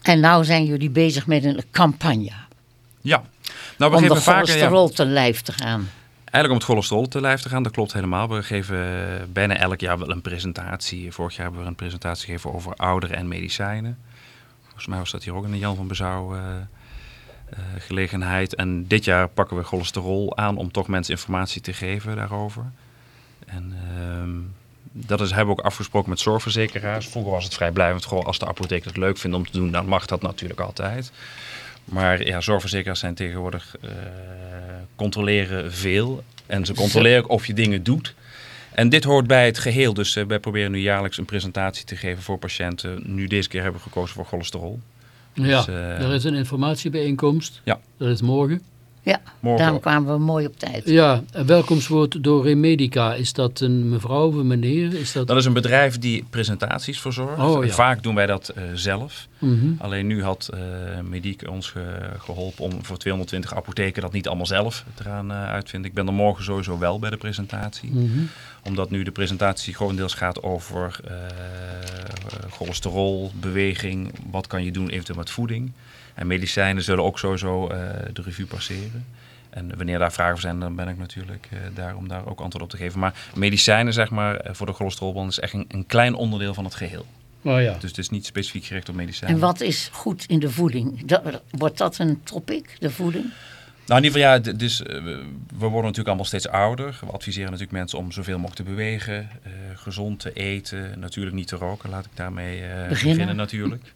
En nou zijn jullie bezig met een campagne. ja. Nou, we om de vaker... Ja, te lijf te gaan. Eigenlijk om het cholesterol te lijf te gaan, dat klopt helemaal. We geven eh, bijna elk jaar wel een presentatie. Vorig jaar hebben we een presentatie gegeven over ouderen en medicijnen. Volgens mij was dat hier ook de Jan van Bezouw eh, eh, gelegenheid. En dit jaar pakken we cholesterol aan om toch mensen informatie te geven daarover. En ehm, dat is, hebben we ook afgesproken met zorgverzekeraars. Vroeger was het vrijblijvend. Gewoon als de apotheek het leuk vindt om te doen, dan mag dat natuurlijk altijd. Maar ja, zorgverzekeraars zijn tegenwoordig eh, controleren veel. En ze controleren ook of je dingen doet. En dit hoort bij het geheel. Dus eh, wij proberen nu jaarlijks een presentatie te geven voor patiënten. Nu deze keer hebben we gekozen voor cholesterol. Ja, Dus, eh, er is een informatiebijeenkomst. Ja. Dat is morgen. Ja, Morgen. daarom kwamen we mooi op tijd. Ja, een welkomstwoord door Remedica. Is dat een mevrouw of een meneer? Is dat... Dat is een bedrijf die presentaties verzorgt. Oh, ja. Vaak doen wij dat eh, zelf. Mhm. Alleen nu had eh Mediek ons ge- geholpen om voor 220 apotheken dat niet allemaal zelf te gaan eh, uitvinden. Ik ben er morgen sowieso wel bij de presentatie. Mhm. Omdat nu de presentatie grotendeels gaat over eh, cholesterol, beweging, wat kan je doen eventueel met voeding. En medicijnen zullen ook sowieso eh, de revue passeren. En wanneer daar vragen voor zijn, dan ben ik natuurlijk eh, daar om daar ook antwoord op te geven. Maar medicijnen, zeg maar, eh, voor de cholesterolband is echt een, een klein onderdeel van het geheel. Oh ja. Dus het is niet specifiek gericht op medicijnen. En wat is goed in de voeding? Dat, wordt dat een topic, de voeding? Nou, in ieder geval, ja, dus, we we worden natuurlijk allemaal steeds ouder. We adviseren natuurlijk mensen om zoveel mogelijk te bewegen, eh, gezond te eten, natuurlijk niet te roken. Laat ik daarmee eh, beginnen. natuurlijk.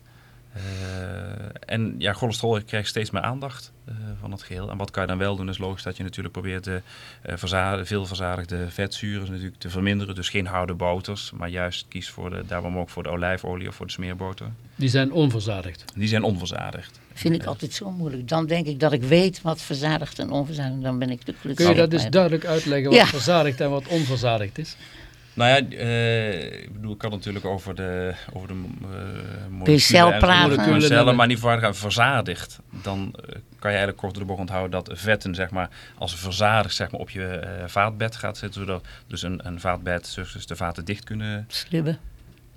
Eh, en ja, cholesterol krijgt steeds meer aandacht eh, van het geheel. En wat kan je dan wel doen? is logisch dat je natuurlijk probeert de eh, veel verzadigde vetzuren natuurlijk te verminderen. Dus geen harde boters, maar juist kies voor de, daarom ook voor de olijfolie of voor de smeerboter. Die zijn onverzadigd. Die zijn onverzadigd. Vind ik altijd zo moeilijk. Dan denk ik dat ik weet wat verzadigd en onverzadigd. Dan ben ik de klus. Kun je dat dus duidelijk uitleggen wat Ja. verzadigd en wat onverzadigd is? Nou ja, eh, ik bedoel, ik kan natuurlijk over de, over de uh, P-cel praten. Moleculen cellen, en- maar niet voor verzadigd. Dan eh, kan je eigenlijk kort door de bocht onthouden dat vetten, zeg maar, als verzadigd zeg maar, op je eh, vaatbed gaat zitten, zodat dus een, een vaatbed, dus de vaten dicht kunnen, Slibben.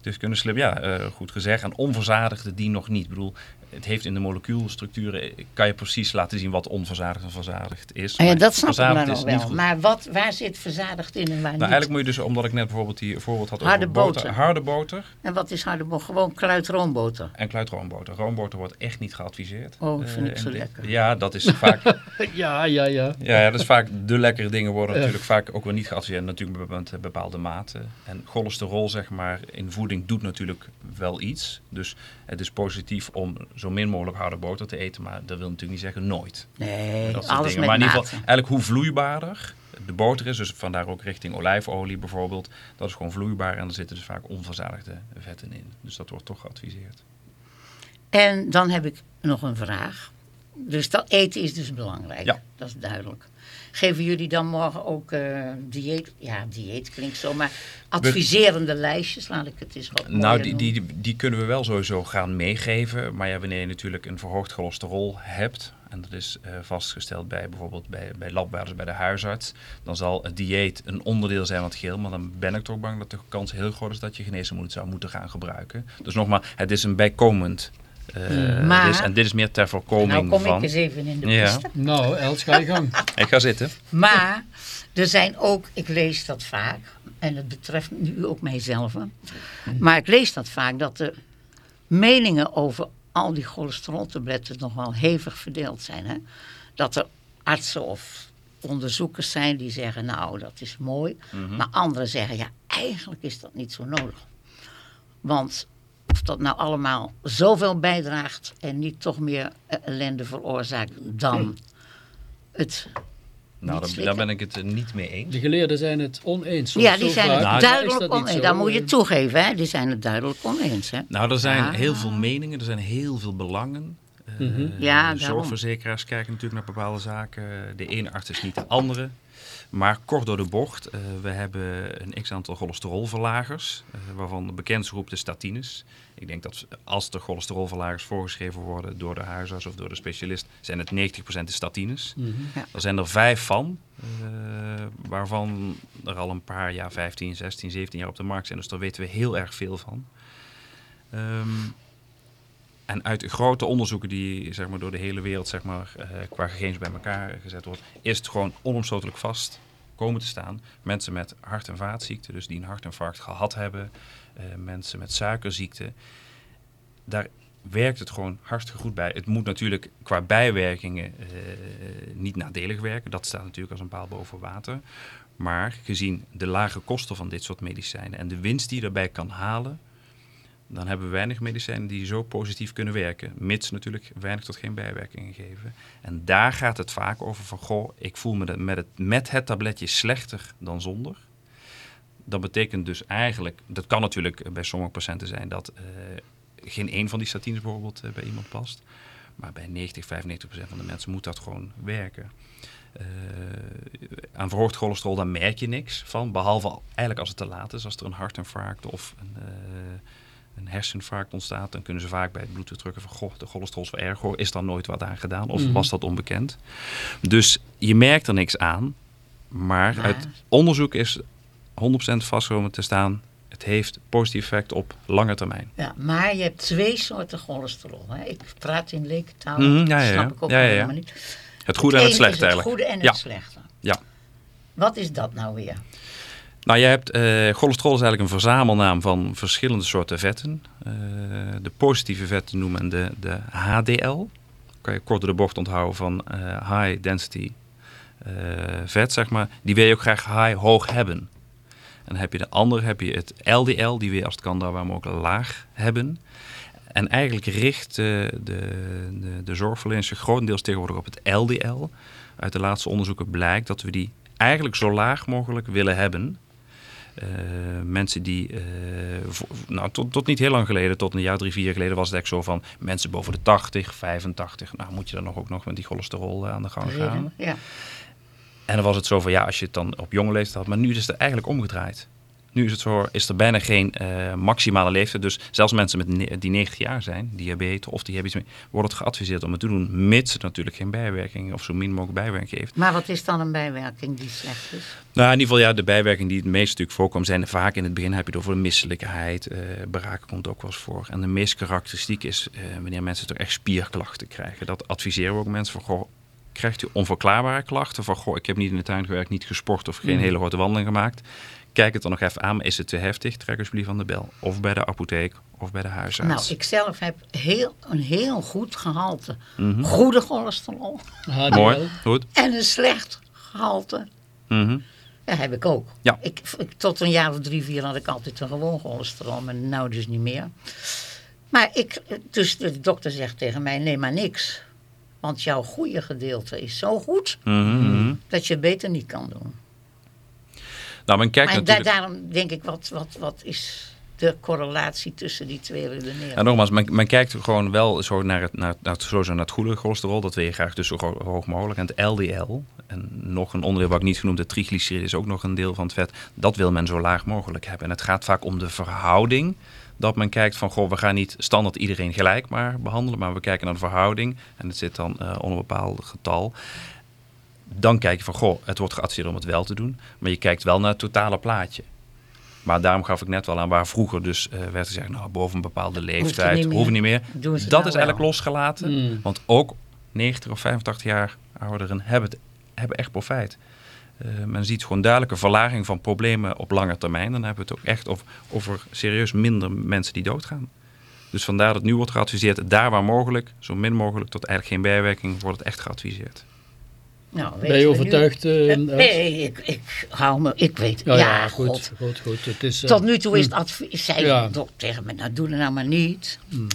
dus kunnen slippen. Ja, eh, goed gezegd. En onverzadigde die nog niet. Ik bedoel, het heeft in de molecuulstructuren, eh, kan je precies laten zien wat onverzadigd en verzadigd is. Ah ja, Maar dat snap ik dan nog wel. goed. Maar wat, waar zit verzadigd in en waar Nou, niet? eigenlijk moet je dus, omdat ik net bijvoorbeeld die voorbeeld had Harde over boter, boter. harde boter En wat is harde boter? Gewoon kruidroomboter. en kluitroomboter. Roomboter wordt echt niet geadviseerd. Oh, vind ik Eh, zo lekker. Ja, dat is vaak, Ja, ja, ja. ja, ja, dat is vaak de lekkere dingen worden Ja. natuurlijk vaak ook wel niet geadviseerd. Natuurlijk met een bepaalde mate. En cholesterol zeg maar in voeding doet natuurlijk wel iets. Dus het is positief om zo min mogelijk harde boter te eten. Maar dat wil natuurlijk niet zeggen nooit. Nee, Dat alles dingen. met Maar in ieder geval, eigenlijk hoe vloeibaarder de boter is, dus vandaar ook richting olijfolie bijvoorbeeld, dat is gewoon vloeibaar en er zitten dus vaak onverzadigde vetten in. Dus dat wordt toch geadviseerd. En dan heb ik nog een vraag. Dus dat eten is dus belangrijk. Ja. Dat is duidelijk. Geven jullie dan morgen ook eh, dieet? Ja, dieet klinkt zo, maar adviserende lijstjes, laat ik het eens wat Nou, die, die, die kunnen we wel sowieso gaan meegeven. Maar ja, wanneer je natuurlijk een verhoogd cholesterol hebt, en dat is eh, vastgesteld bij bijvoorbeeld bij, bij labwaarders bij de huisarts, dan zal het dieet een onderdeel zijn van het geheel. Maar dan ben ik toch bang dat de kans heel groot is dat je geneesmiddelen zou moeten gaan gebruiken. Dus nogmaals, het is een bijkomend. Eh, Maar- dus- en dit is meer ter voorkoming nou kom van. ik eens even in de Ja. piste. Nou, Els, ga je gang. Ik ga zitten. Maar er zijn ook, ik lees dat vaak, en het betreft nu ook mijzelf, maar ik lees dat vaak, dat de meningen over al die cholesteroltabletten nogal hevig verdeeld zijn. Hè? Dat er artsen of onderzoekers zijn die zeggen, nou dat is mooi, maar anderen zeggen, ja eigenlijk is dat niet zo nodig. Want of dat nou allemaal zoveel bijdraagt en niet toch meer eh, ellende veroorzaakt dan het Nou, daar, daar ben ik het eh, niet mee eens. De geleerden zijn het oneens. Ja, die zijn het is duidelijk oneens. Dat moet je toegeven, hè? Die zijn het duidelijk oneens, hè? Nou, er zijn Ah. heel veel meningen, er zijn heel veel belangen. Ja, daarom. zorgverzekeraars kijken natuurlijk naar bepaalde zaken. De ene arts is niet de andere. Maar kort door de bocht, eh, we hebben een x-aantal cholesterolverlagers, eh, waarvan de bekendste groep de statines. Ik denk dat als er cholesterolverlagers voorgeschreven worden door de huisarts of door de specialist, zijn het 90% de statines. mhm. Er zijn er vijf van, eh, waarvan er al een paar jaar, 15, 16, 17 jaar op de markt zijn. Dus daar weten we heel erg veel van. Ehm, en uit grote onderzoeken die zeg maar, door de hele wereld zeg maar, eh, qua gegevens bij elkaar gezet wordt, is het gewoon onomstotelijk vast komen te staan. Mensen met hart- en vaatziekten, dus die een hartinfarct gehad hebben, eh, mensen met suikerziekte, daar werkt het gewoon hartstikke goed bij. Het moet natuurlijk qua bijwerkingen eh, niet nadelig werken. Dat staat natuurlijk als een paal boven water. Maar gezien de lage kosten van dit soort medicijnen en de winst die je daarbij kan halen, dan hebben we weinig medicijnen die zo positief kunnen werken. Mits natuurlijk weinig tot geen bijwerkingen geven. En daar gaat het vaak over van, goh, ik voel me met het, met het tabletje slechter dan zonder. Dat betekent dus eigenlijk, dat kan natuurlijk bij sommige patiënten zijn dat eh, geen één van die statines bijvoorbeeld eh, bij iemand past. Maar bij 90, 95 procent van de mensen moet dat gewoon werken. Eh, aan verhoogd cholesterol, daar merk je niks van. Behalve al- eigenlijk als het te laat is. Als er een hartinfarct of een, een herseninfarct ontstaat... dan kunnen ze vaak bij het bloed drukken van... goh, de cholesterol is wel erg hoor. Is daar nooit wat aan gedaan? Of Mhm. was dat onbekend? Dus je merkt er niks aan. Maar Maar- uit onderzoek is 100% vastgekomen te staan... het heeft positief effect op lange termijn. Ja, maar je hebt twee soorten cholesterol. Hè? Ik praat in lekentaal, Mhm, ja, ja, ja. snap ik ook Ja, ja, ja. helemaal niet. Het goede en het slechte eigenlijk. Het goede en Ja. het slechte. Ja. Wat is dat nou weer? Nou, je hebt, eh, cholesterol is eigenlijk een verzamelnaam van verschillende soorten vetten. Eh, de positieve vetten noemen de, de HDL. Kan je kort de bocht onthouden van eh, high density vet, zeg maar. Die wil je ook graag high, hoog hebben. En dan heb je de andere, heb je het LDL, die weer als het kan daar waar mogelijk laag hebben. En eigenlijk richt de, de, de zorgverleners grotendeels tegenwoordig op het LDL. Uit de laatste onderzoeken blijkt dat we die eigenlijk zo laag mogelijk willen hebben. Eh, mensen die, eh, nou, tot, tot niet heel lang geleden, tot een jaar, drie, vier jaar geleden, was het echt zo van mensen boven de 80, 85. Nou, moet je dan nog ook nog met die cholesterol eh, aan de gang gaan. Ja. En dan was het zo van ja, als je het dan op jonge leeftijd had. Maar nu is het eigenlijk omgedraaid. Nu is het zo, is er bijna geen eh, maximale leeftijd. Dus zelfs mensen met die 90 jaar zijn, diabetes of diabetes, wordt het geadviseerd om het te doen, mits het natuurlijk geen bijwerking of zo min mogelijk bijwerking heeft. Maar wat is dan een bijwerking die slecht is? Nou, in ieder geval, ja, de bijwerkingen die het meest natuurlijk voorkomen zijn vaak in het begin heb je het over misselijkheid. eh braken komt ook wel eens voor. En de meest karakteristiek is eh, wanneer mensen toch echt spierklachten krijgen. Dat adviseren we ook mensen van, goh, krijgt u onverklaarbare klachten van, goh, ik heb niet in de tuin gewerkt, niet gesport of geen hele grote wandeling gemaakt. Kijk het dan nog even aan, maar is het te heftig? Trek alsjeblieft aan de bel. Of bij de apotheek of bij de huisarts. Nou, ik zelf heb heel, een heel goed gehalte. Mhm. Goede cholesterol. HDL. Mooi, goed. En een slecht gehalte. Mhm. Dat heb ik ook. Ja. Ik, ik- tot een jaar of drie, vier had ik altijd een gewoon cholesterol. Maar nou dus niet meer. Maar ik, dus de dokter zegt tegen mij, neem maar niks. Want jouw goede gedeelte is zo goed Mhm, mhm. dat je het beter niet kan doen. Nou, men kijkt Maar da- natuurlijk... daarom denk ik, wat, wat, wat is de correlatie tussen die twee redeneringen? En nogmaals, men, men kijkt gewoon wel zo naar het, naar, naar, het- sowieso naar het goede cholesterol. Dat wil je graag dus zo ho- hoog mogelijk. En het LDL, en nog een onderdeel wat ik niet genoemd heb, triglyceriden is ook nog een deel van het vet. Dat wil men zo laag mogelijk hebben. En het gaat vaak om de verhouding. Dat men kijkt van, goh, we gaan niet standaard iedereen gelijk maar behandelen. Maar we kijken naar de verhouding. En het zit dan eh, onder een bepaald getal. Dan kijk je van, goh, het wordt geadviseerd om het wel te doen. Maar je kijkt wel naar het totale plaatje. Maar daarom gaf ik net wel aan waar vroeger dus eh, werd gezegd, nou boven een bepaalde leeftijd niet meer. hoeft niet meer. Dat nou is wel. eigenlijk losgelaten. Mm. Want ook 90 of 85 jaar ouderen hebben, het, hebben echt profijt. Eh, men ziet gewoon duidelijke verlaging van problemen op lange termijn. Dan hebben we het ook echt over, over serieus minder mensen die doodgaan. Dus vandaar dat nu wordt geadviseerd, daar waar mogelijk, zo min mogelijk tot eigenlijk geen bijwerking, wordt het echt geadviseerd. Nou, Ben je overtuigd? eh, Eh? Nee, ik, ik hou me, ik weet. Ja, Ja, ja, goed, God. goed, goed. Het is, eh, Tot nu toe is het advies, zei Ja. de dokter tegen me, nou doe het nou maar niet. Hmm.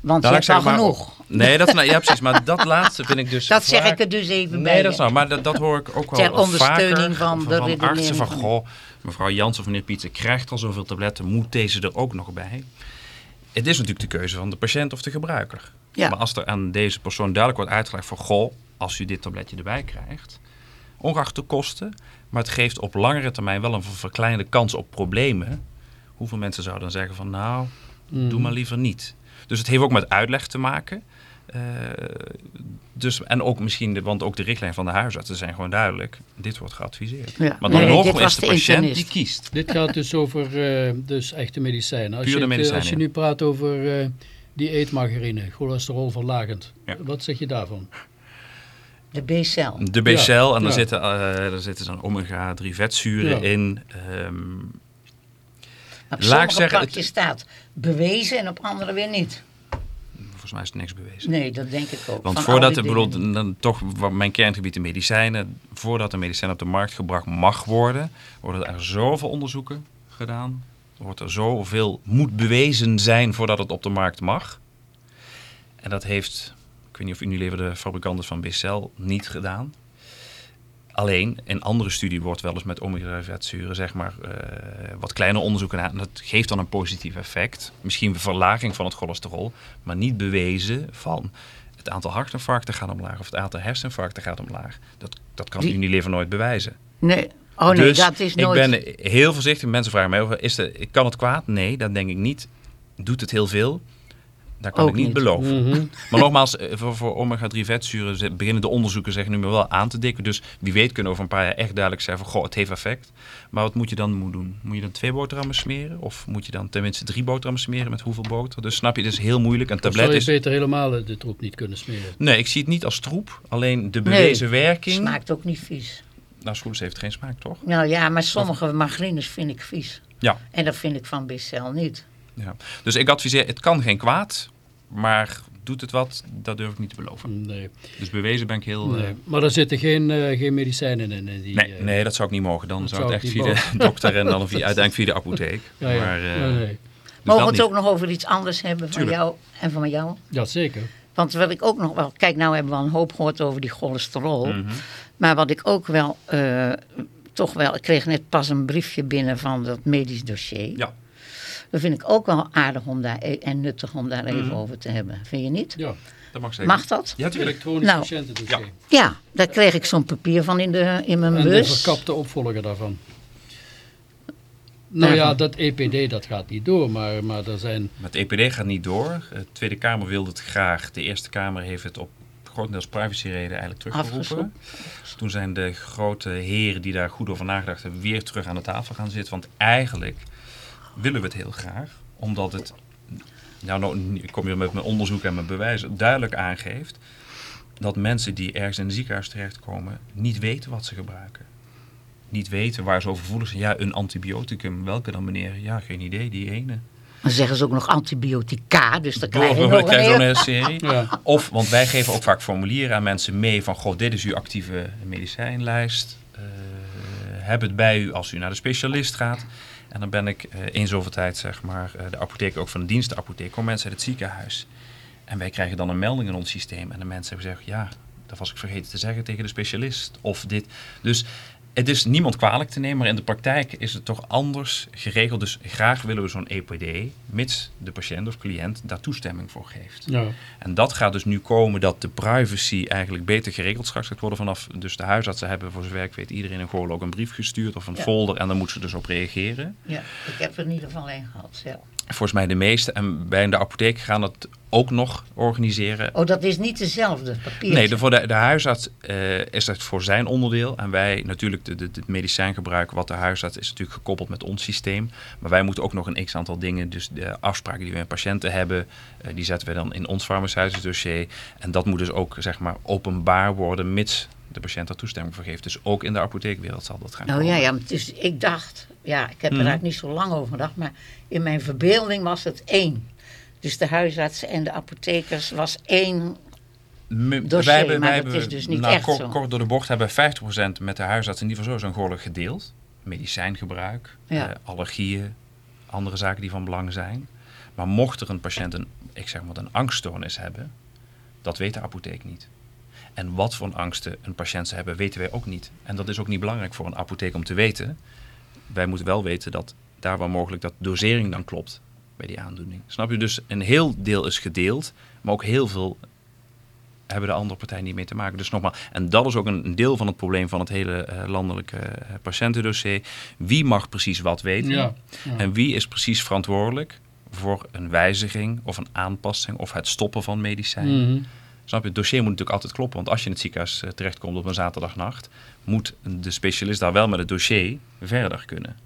Want Nou, je ik hebt al zeg maar- genoeg. Nee, dat, nou, ja, precies. Maar dat laatste vind ik dus Dat zeg ik er dus even bij. Nee, dat is nou, maar dat, dat hoor ik ook wel Ter ondersteuning vaker van de van artsen van, van- goh, mevrouw Jans of meneer Pieter krijgt al zoveel tabletten, moet deze er ook nog bij? Het is natuurlijk de keuze van de patiënt of de gebruiker. Ja. Maar als er aan deze persoon duidelijk wordt uitgelegd van, goh, als u dit tabletje erbij krijgt, ongeacht de kosten, maar het geeft op langere termijn wel een verkleinde kans op problemen. Hoeveel mensen zouden dan zeggen van, nou, Mm. doe maar liever niet. Dus het heeft ook met uitleg te maken. Eh, dus, en ook misschien, de, want ook de richtlijnen van de huisartsen zijn gewoon duidelijk. Dit wordt geadviseerd. Ja. Maar dan Nee, nog is de de patiënt internist. die kiest. Dit gaat dus over eh, dus echte medicijnen. Als Pure je, eh, medicijnen, als je nu praat over eh dieetmargarine, cholesterolverlagend. Ja. Wat zeg je daarvan? De B-cel. De B-cel en Ja. daar zitten, eh daar zitten dan omega-3 vetzuren Ja. in. Ehm, Op Laat sommige zeggen, pakjes staat bewezen en op andere weer niet. volgens mij is er niks bewezen. Nee, dat denk ik ook. Want Van voordat er bijvoorbeeld, dingen. dan toch mijn kerngebied de medicijnen, voordat een medicijn op de markt gebracht mag worden, worden er zoveel onderzoeken gedaan. Er wordt er zoveel, moet bewezen zijn voordat het op de markt mag. En dat heeft, weet niet of Unilever de fabrikant is van Bicel, niet gedaan. Alleen, in andere studie wordt wel eens met omega-vetzuren, zeg maar, eh, wat kleine onderzoeken. En dat geeft dan een positief effect. Misschien een verlaging van het cholesterol, maar niet bewezen van het aantal hartinfarcten gaat omlaag of het aantal herseninfarcten gaat omlaag. Dat, dat kan Die- Unilever nooit bewijzen. Nee, oh nee, dus dat is nooit... ik ben heel voorzichtig. Mensen vragen mij over, is de, kan het kwaad? Nee, dat denk ik niet. Doet het heel veel? Dat kan Ook ik niet, niet. beloven. Mhm. Maar nogmaals, eh, voor, voor omega-3 vetzuren beginnen de onderzoeken zeggen nu maar wel aan te dikken. Dus wie weet kunnen we over een paar jaar echt duidelijk zeggen van, goh, het heeft effect. Maar wat moet je dan moeten doen? Moet je dan twee boterhammen smeren? Of moet je dan tenminste drie boterhammen smeren met hoeveel boter? Dus snap je, het is heel moeilijk. Een Of zou tablet je is... beter helemaal eh, de troep niet kunnen smeren? Nee, ik zie het niet als troep. Alleen de Nee, bewezen werking... Smaakt ook niet vies. Nou, schoenen heeft geen smaak, toch? Nou ja, maar sommige margarines vind ik vies. Ja. En dat vind ik van Bicel niet. Ja. Dus ik adviseer, het kan geen kwaad. Maar doet het wat? Dat durf ik niet te beloven. Nee. Dus bewezen ben ik heel... nee. eh, Maar er zitten geen, eh, geen medicijnen in. eh, Die, Nee, eh, nee, dat zou ik niet mogen. Dan dat zou het echt via de dokter en dan via, uiteindelijk via de apotheek. Ja, ja. Maar, eh, nee, dus Mogen we het niet. ook nog over iets anders hebben van Tuurlijk. jou en van jou? Ja, zeker. Want wat ik ook nog wel... Kijk, nou hebben we al een hoop gehoord over die cholesterol. Mhm. Maar wat ik ook wel... eh, toch wel... Ik kreeg net pas een briefje binnen van dat medisch dossier. Ja. Dat vind ik ook wel aardig om daar, e- en nuttig om daar even Mhm. over te hebben. Vind je niet? Ja, Dat mag zeker. Mag dat? Ja, tuurlijk. elektronisch Nou. patiëntendossier. Ja, daar kreeg ik zo'n papier van in, de, in mijn En de bus. verkapte opvolger daarvan. Nou ja, dat EPD dat gaat niet door, maar, maar er zijn... Het EPD gaat niet door. De Tweede Kamer wilde het graag. De Eerste Kamer heeft het op grotendeels privacyreden eigenlijk teruggeroepen. Afgesloten. Toen zijn de grote heren die daar goed over nagedacht hebben weer terug aan de tafel gaan zitten. Want eigenlijk willen we het heel graag. Omdat het, nou, nou ik kom hier met mijn onderzoek en mijn bewijzen, duidelijk aangeeft dat mensen die ergens in een ziekenhuis terechtkomen niet weten wat ze gebruiken. Niet weten waar ze over voelen. zijn. Ja, een antibioticum. Welke dan meneer? Ja, geen idee. Die ene. Dan zeggen ze ook nog antibiotica, dus dan krijg je Door, nog een hele serie. Ja. Of, want wij geven ook vaak formulieren aan mensen mee van, goh, dit is uw actieve medicijnlijst. Eh, heb het bij u als u naar de specialist gaat. En dan ben ik eh eens zoveel tijd, zeg maar, eh, de apotheker ook van de dienstenapotheek. Komen mensen uit het ziekenhuis. En wij krijgen dan een melding in ons systeem. En de mensen hebben gezegd, ja, dat was ik vergeten te zeggen tegen de specialist. Of dit. Dus het is niemand kwalijk te nemen, maar in de praktijk is het toch anders geregeld. Dus graag willen we zo'n EPD, mits de patiënt of cliënt daar toestemming voor geeft. Ja. En dat gaat dus nu komen dat de privacy eigenlijk beter geregeld straks gaat worden vanaf. Dus de huisartsen hebben voor zover ik weet iedereen een gewoon ook een brief gestuurd of een Ja. folder en dan moeten ze dus op reageren. Ja, ik heb er in ieder geval één gehad zelf. Volgens mij de meeste. En bij de apotheek gaan dat ook nog organiseren. Oh, dat is niet dezelfde papier. Nee, de, voor de, de huisarts eh, is dat voor zijn onderdeel. En wij natuurlijk, de, de, het medicijngebruik wat de huisarts is natuurlijk gekoppeld met ons systeem. Maar wij moeten ook nog een x aantal dingen, dus de afspraken die we met patiënten hebben, eh, die zetten we dan in ons farmaceutisch dossier. En dat moet dus ook zeg maar openbaar worden, mits de patiënt daar toestemming voor geeft. Dus ook in de apotheekwereld zal dat gaan Nou komen. ja, ja, het is, ik dacht, ja, ik heb Mhm. er eigenlijk niet zo lang over gedacht, maar in mijn verbeelding was het één. Dus de huisartsen en de apothekers was één. Dossier, maar dat is dus niet nou, echt kort, zo. kort door de bocht hebben we 50% met de huisarts in ieder geval een goorlijk gedeeld. Medicijngebruik, Ja. eh, allergieën, andere zaken die van belang zijn. Maar mocht er een patiënt een, ik zeg maar, een angststoornis hebben, dat weet de apotheek niet. En wat voor angsten een patiënt zou hebben, weten wij ook niet. En dat is ook niet belangrijk voor een apotheek om te weten. Wij moeten wel weten dat daar waar mogelijk dat dosering dan klopt bij die aandoening. Snap je? Dus een heel deel is gedeeld, maar ook heel veel hebben de andere partijen niet mee te maken. Dus nogmaals, en dat is ook een deel van het probleem van het hele eh, landelijke eh, patiëntendossier. Wie mag precies wat weten? Ja, ja. En wie is precies verantwoordelijk voor een wijziging of een aanpassing of het stoppen van medicijnen? Mhm. Snap je? Het dossier moet natuurlijk altijd kloppen. Want als je in het ziekenhuis eh, terechtkomt op een zaterdagnacht, moet de specialist daar wel met het dossier verder kunnen.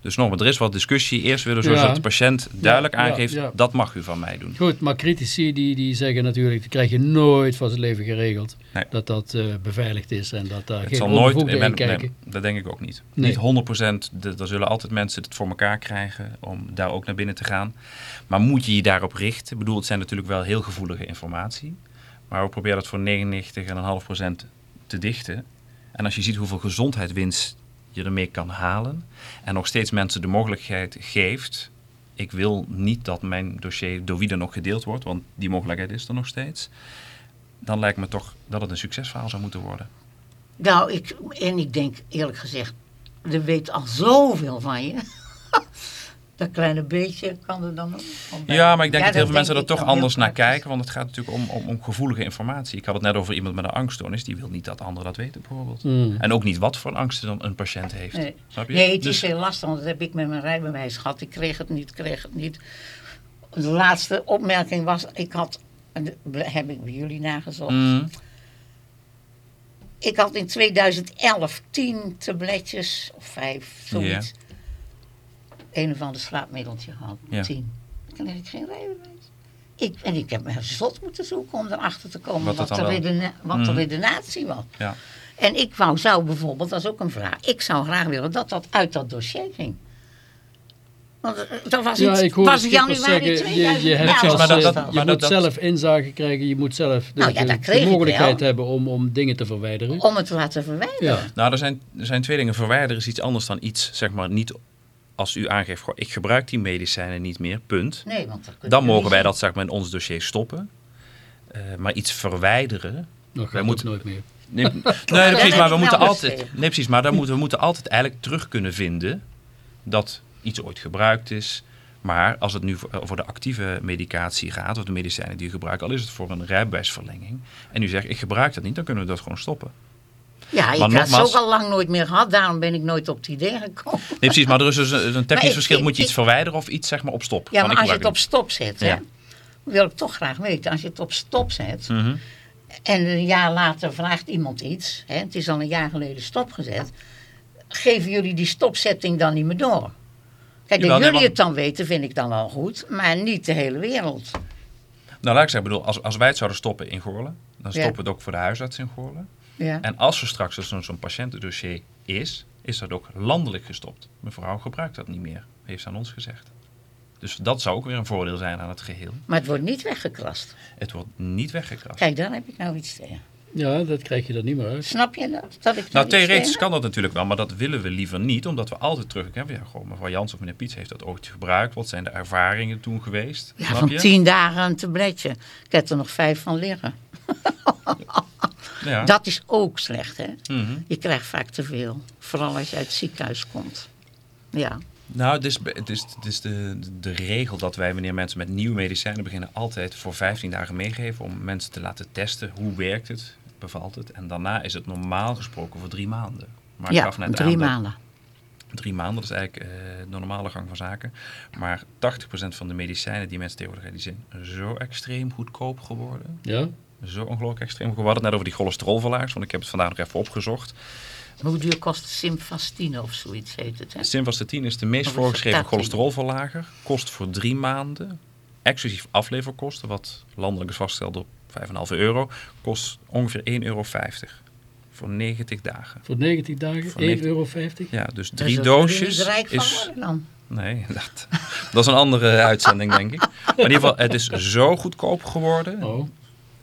Dus nogmaals, er is wat discussie. Eerst willen we Ja. zodat de patiënt duidelijk Ja, aangeeft, ja. dat mag u van mij doen. Goed, maar critici die, die zeggen natuurlijk, dat krijg je nooit van zijn leven geregeld. Nee. Dat dat eh, beveiligd is en dat daar Het geen zal nooit, ben- in kijken. nee, dat denk ik ook niet. Nee. Niet 100%, de- er zullen altijd mensen het voor elkaar krijgen om daar ook naar binnen te gaan. Maar moet je je daarop richten? Ik bedoel, het zijn natuurlijk wel heel gevoelige informatie. Maar we proberen dat voor 99,5% te dichten. En als je ziet hoeveel gezondheidswinst je ermee kan halen. En nog steeds mensen de mogelijkheid geeft. Ik wil niet dat mijn dossier door wie dan ook gedeeld wordt, want die mogelijkheid is er nog steeds. Dan lijkt me toch dat het een succesverhaal zou moeten worden. Nou, ik, en ik denk eerlijk gezegd, er weet al zoveel van je. dat kleine beetje kan er dan ook. Ja, maar ik denk Ja, dat heel veel mensen er toch anders naar kijken. Want het gaat natuurlijk om, om, om gevoelige informatie. Ik had het net over iemand met een angststoornis. Die wil niet dat anderen dat weten bijvoorbeeld. Mm. En ook niet wat voor angsten dan een patiënt heeft. Nee. Snap je? Nee, het Dus- is heel lastig, want dat heb ik met mijn rijbewijs gehad. Ik kreeg het niet, kreeg het niet. De laatste opmerking was, ik had, heb ik bij jullie nagezocht. Mm, Ik had in 2011 tien tabletjes, of vijf, zoiets. Een of ander slaapmiddeltje gehad, Ja. tien. Dan kreeg ik geen rijbewijs. Ik, en ik heb me zot moeten zoeken om erachter te komen Wat wat, de, redena- wat de Mhm. redenatie was. ja. En ik wou, zou bijvoorbeeld, dat is ook een vraag, ik zou graag willen dat dat uit dat dossier ging. Want eh, dat was, Ja, iets, ik hoor was januari zeggen, je, je, hebt 2011. zelfs, maar dat- dat- je maar moet dat- zelf inzage krijgen, je moet zelf de, Nou ja, de- de mogelijkheid hebben om, om dingen te verwijderen. Om het te laten verwijderen. Ja. Nou, er zijn, er zijn twee dingen. Verwijderen is iets anders dan iets, zeg maar, niet als u aangeeft, goh, ik gebruik die medicijnen niet meer, punt. Nee, want Dan mogen wij dat zeg maar, in ons dossier stoppen. Eh, maar iets verwijderen, Dat Wij moeten- nooit meer. Nee, nee, precies, maar we moeten altijd. beschreven. Nee, precies, maar dan moeten, we moeten altijd eigenlijk terug kunnen vinden dat iets ooit gebruikt is. Maar als het nu voor, over de actieve medicatie gaat, of de medicijnen die u gebruikt, al is het voor een rijbewijsverlenging, en u zegt ik gebruik dat niet, dan kunnen we dat gewoon stoppen. Ja, ik had ze ook al lang nooit meer gehad. Daarom ben ik nooit op het idee gekomen. Nee, precies, maar er is dus een, technisch ik- verschil. ik- Moet je iets ik- verwijderen of iets zeg maar op stop? Ja, maar als je het op stop zet, hè, wil ik toch graag weten. Als je het op stop zet Mhm. en een jaar later vraagt iemand iets, hè, het is al een jaar geleden stopgezet, geven jullie die stopzetting dan niet meer door? Kijk, dat jullie het dan weten, vind ik dan wel goed, maar niet de hele wereld. Nou, laat ik zeggen, bedoel, als, als wij het zouden stoppen in Goorlen, dan Ja. stoppen we het ook voor de huisarts in Goorlen. Ja. En als er straks dus zo'n zo'n patiëntendossier is, is dat ook landelijk gestopt. Mevrouw gebruikt dat niet meer, heeft ze aan ons gezegd. Dus dat zou ook weer een voordeel zijn aan het geheel. Maar het wordt niet weggekrast. Het wordt niet weggekrast. Kijk, daar heb ik nou iets tegen. Ja, dat krijg je er niet meer uit. Snap je dat? dat ik Nou, iets theoretisch kan dat natuurlijk wel, maar dat willen we liever niet, omdat we altijd terug hebben. Ja, gewoon, mevrouw Jans of meneer Piets heeft dat ooit gebruikt. Wat zijn de ervaringen toen geweest? Ja, Snap van je? tien dagen een tabletje. Ik heb er nog vijf van liggen. Ja. Dat is ook slecht, hè? Mhm. Je krijgt vaak te veel. Vooral als je uit het ziekenhuis komt. Ja. Nou, het is, het is, het is de, de regel dat wij wanneer mensen met nieuwe medicijnen beginnen altijd voor 15 dagen meegeven om mensen te laten testen hoe werkt het, bevalt het. En daarna is het normaal gesproken voor drie maanden. Maar ik ja, gaf net drie aan dat- maanden. Drie maanden, dat is eigenlijk eh, de normale gang van zaken. Maar 80% van de medicijnen die mensen tegenwoordig hebben, die zijn zo extreem goedkoop geworden. Ja? Zo ongelooflijk extreem. We hadden het net over die cholesterolverlagers, want ik heb het vandaag nog even opgezocht. Hoe duur kost Simvastine of zoiets heet het, hè? Simvastatin is de meest is voorgeschreven cholesterolverlager. Kost voor drie maanden, exclusief afleverkosten, wat landelijk is vastgesteld op 5,5 euro, kost ongeveer 1,50 euro. Voor 90 dagen. Voor 90 dagen, Voor 1,50 90 euro. Ja, dus drie er doosjes niet rijk van is... dan. Nee, dat, dat is een andere uitzending, denk ik. Maar in ieder geval, het is zo goedkoop geworden. Oh,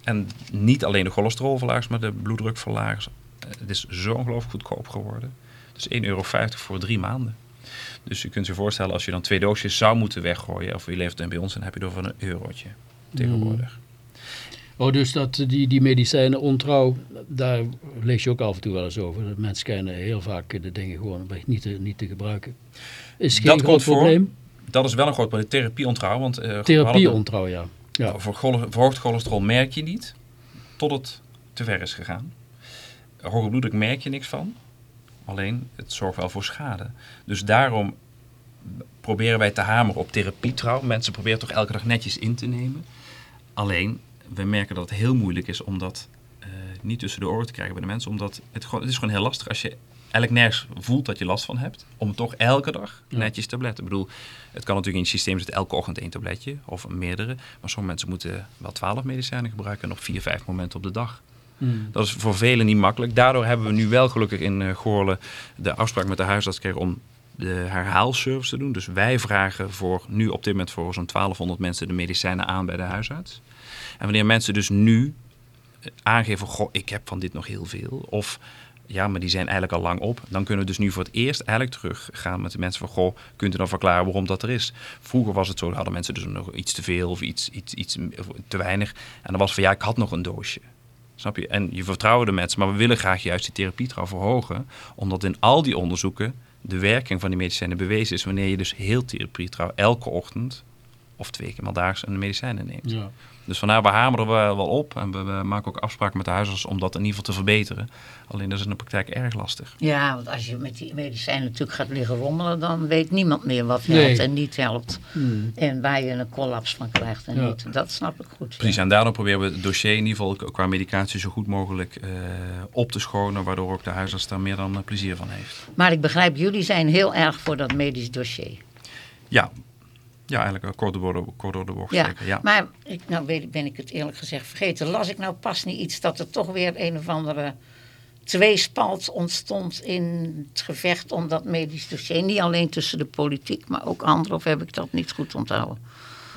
En niet alleen de cholesterolverlagers, maar de bloeddrukverlagers. Eh, Het is zo ongelooflijk goedkoop geworden. Dus 1,50 euro voor drie maanden. Dus je kunt je voorstellen, als je dan twee doosjes zou moeten weggooien, of je levert het bij ons, dan heb je er voor een eurotje tegenwoordig. oh dus dat, die, die medicijnen ontrouw, daar lees je ook af en toe wel eens over. Mensen schijnen heel vaak de dingen gewoon niet te, niet te gebruiken. Is geen Dat groot voor. probleem. Dat is wel een groot probleem. Therapieontrouw. Want, eh, we hadden Therapieontrouw, ja. Ja. Voor verhoogd cholesterol merk je niet, tot het te ver is gegaan. Hoge bloeddruk merk je niks van. Alleen, het zorgt wel voor schade. Dus daarom proberen wij te hameren op therapietrouw. Mensen proberen toch elke dag netjes in te nemen. Alleen, we merken dat het heel moeilijk is om dat eh, niet tussen de oren te krijgen bij de mensen. Omdat het, gewoon, het is gewoon heel lastig als je eigenlijk nergens voelt dat je last van hebt. Om toch elke dag netjes tabletten. Ik bedoel, het kan natuurlijk in je systeem zitten elke ochtend één tabletje. Of meerdere. Maar sommige mensen moeten wel twaalf medicijnen gebruiken. En op vier, vijf momenten op de dag. Hmm. Dat is voor velen niet makkelijk. Daardoor hebben we nu wel gelukkig in eh Goorlen de afspraak met de huisarts gekregen om de herhaalservice te doen. Dus wij vragen voor nu op dit moment voor zo'n 1200 mensen de medicijnen aan bij de huisarts. En wanneer mensen dus nu eh, aangeven, goh, ik heb van dit nog heel veel. Of ja, maar die zijn eigenlijk al lang op. Dan kunnen we dus nu voor het eerst eigenlijk teruggaan met de mensen van, goh, kunt u dan verklaren waarom dat er is? Vroeger was het zo, hadden mensen dus nog iets te veel of iets, iets, iets te weinig. En dan was van, ja, ik had nog een doosje. Snap je? En je vertrouwde de mensen, maar we willen graag juist die therapietrouw verhogen. Omdat in al die onderzoeken de werking van die medicijnen bewezen is. Wanneer je dus heel therapietrouw elke ochtend of twee keer maar een medicijnen neemt. Ja. Dus vandaar, we hameren we wel op. En we, we maken ook afspraken met de huisarts om dat in ieder geval te verbeteren. Alleen dat is in de praktijk erg lastig. Ja, want als je met die medicijnen natuurlijk gaat liggen rommelen, dan weet niemand meer wat Nee. helpt en niet helpt. Hmm. En waar je een collaps van krijgt en Ja. niet. Dat snap ik goed. Precies, ja. en daarom proberen we het dossier in ieder geval qua medicatie zo goed mogelijk eh, op te schonen. Waardoor ook de huisarts daar meer dan eh, plezier van heeft. Maar ik begrijp, jullie zijn heel erg voor dat medisch dossier. Ja, ja eigenlijk eh, kort door de, kort door de bocht. Ja, zeker, ja. maar ik, nou weet, ik- ben ik het eerlijk gezegd vergeten. Las ik nou pas niet iets dat er toch weer een of andere tweespalt ontstond in het gevecht om dat medisch dossier. Niet alleen tussen de politiek, maar ook anderen. Of heb ik dat niet goed onthouden?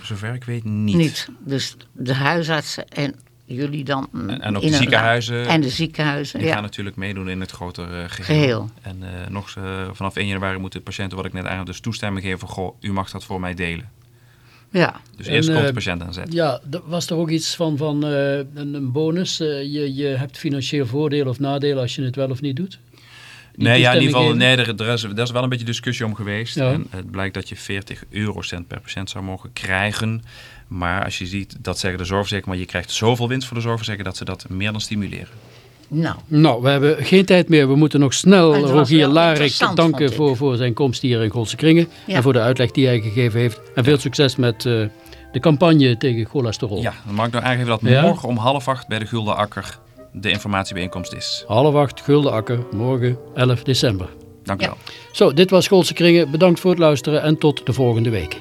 Zover ik weet niet. Niet. Dus de huisartsen en jullie dan. En, en ook in de ziekenhuizen. En de ziekenhuizen, Die ja. gaan natuurlijk meedoen in het grotere eh, geheel. Geheel. En eh, nog eh, vanaf 1 januari moeten patiënten, wat ik net eigenlijk dus toestemming geven goh, u mag dat voor mij delen. Ja, Dus En, eerst komt de eh, patiënt aan zet. Ja, er was er ook iets van, van eh, een, een bonus. Je, je hebt financieel voordeel of nadeel als je het wel of niet doet? Nee, ja, in ieder geval, nee, er, er, is, er is wel een beetje discussie om geweest. Ja. En het blijkt dat je 40 eurocent per patiënt zou mogen krijgen. Maar als je ziet, dat zeggen de zorgverzekeraars, maar je krijgt zoveel winst voor de zorgverzekeraar dat ze dat meer dan stimuleren. Nou, Nou, we hebben geen tijd meer. We moeten nog snel Rogier Larik danken voor, voor zijn komst hier in Golse Kringen. Ja. En voor de uitleg die hij gegeven heeft. En veel succes met eh, de campagne tegen cholesterol. Ja, dan mag ik nog aangeven dat Ja? morgen om half acht bij de Gulden Akker de informatiebijeenkomst is. Half acht, Gulden Akker, morgen 11 december. Dank u Ja. wel. Zo, dit was Golse Kringen. Bedankt voor het luisteren en tot de volgende week.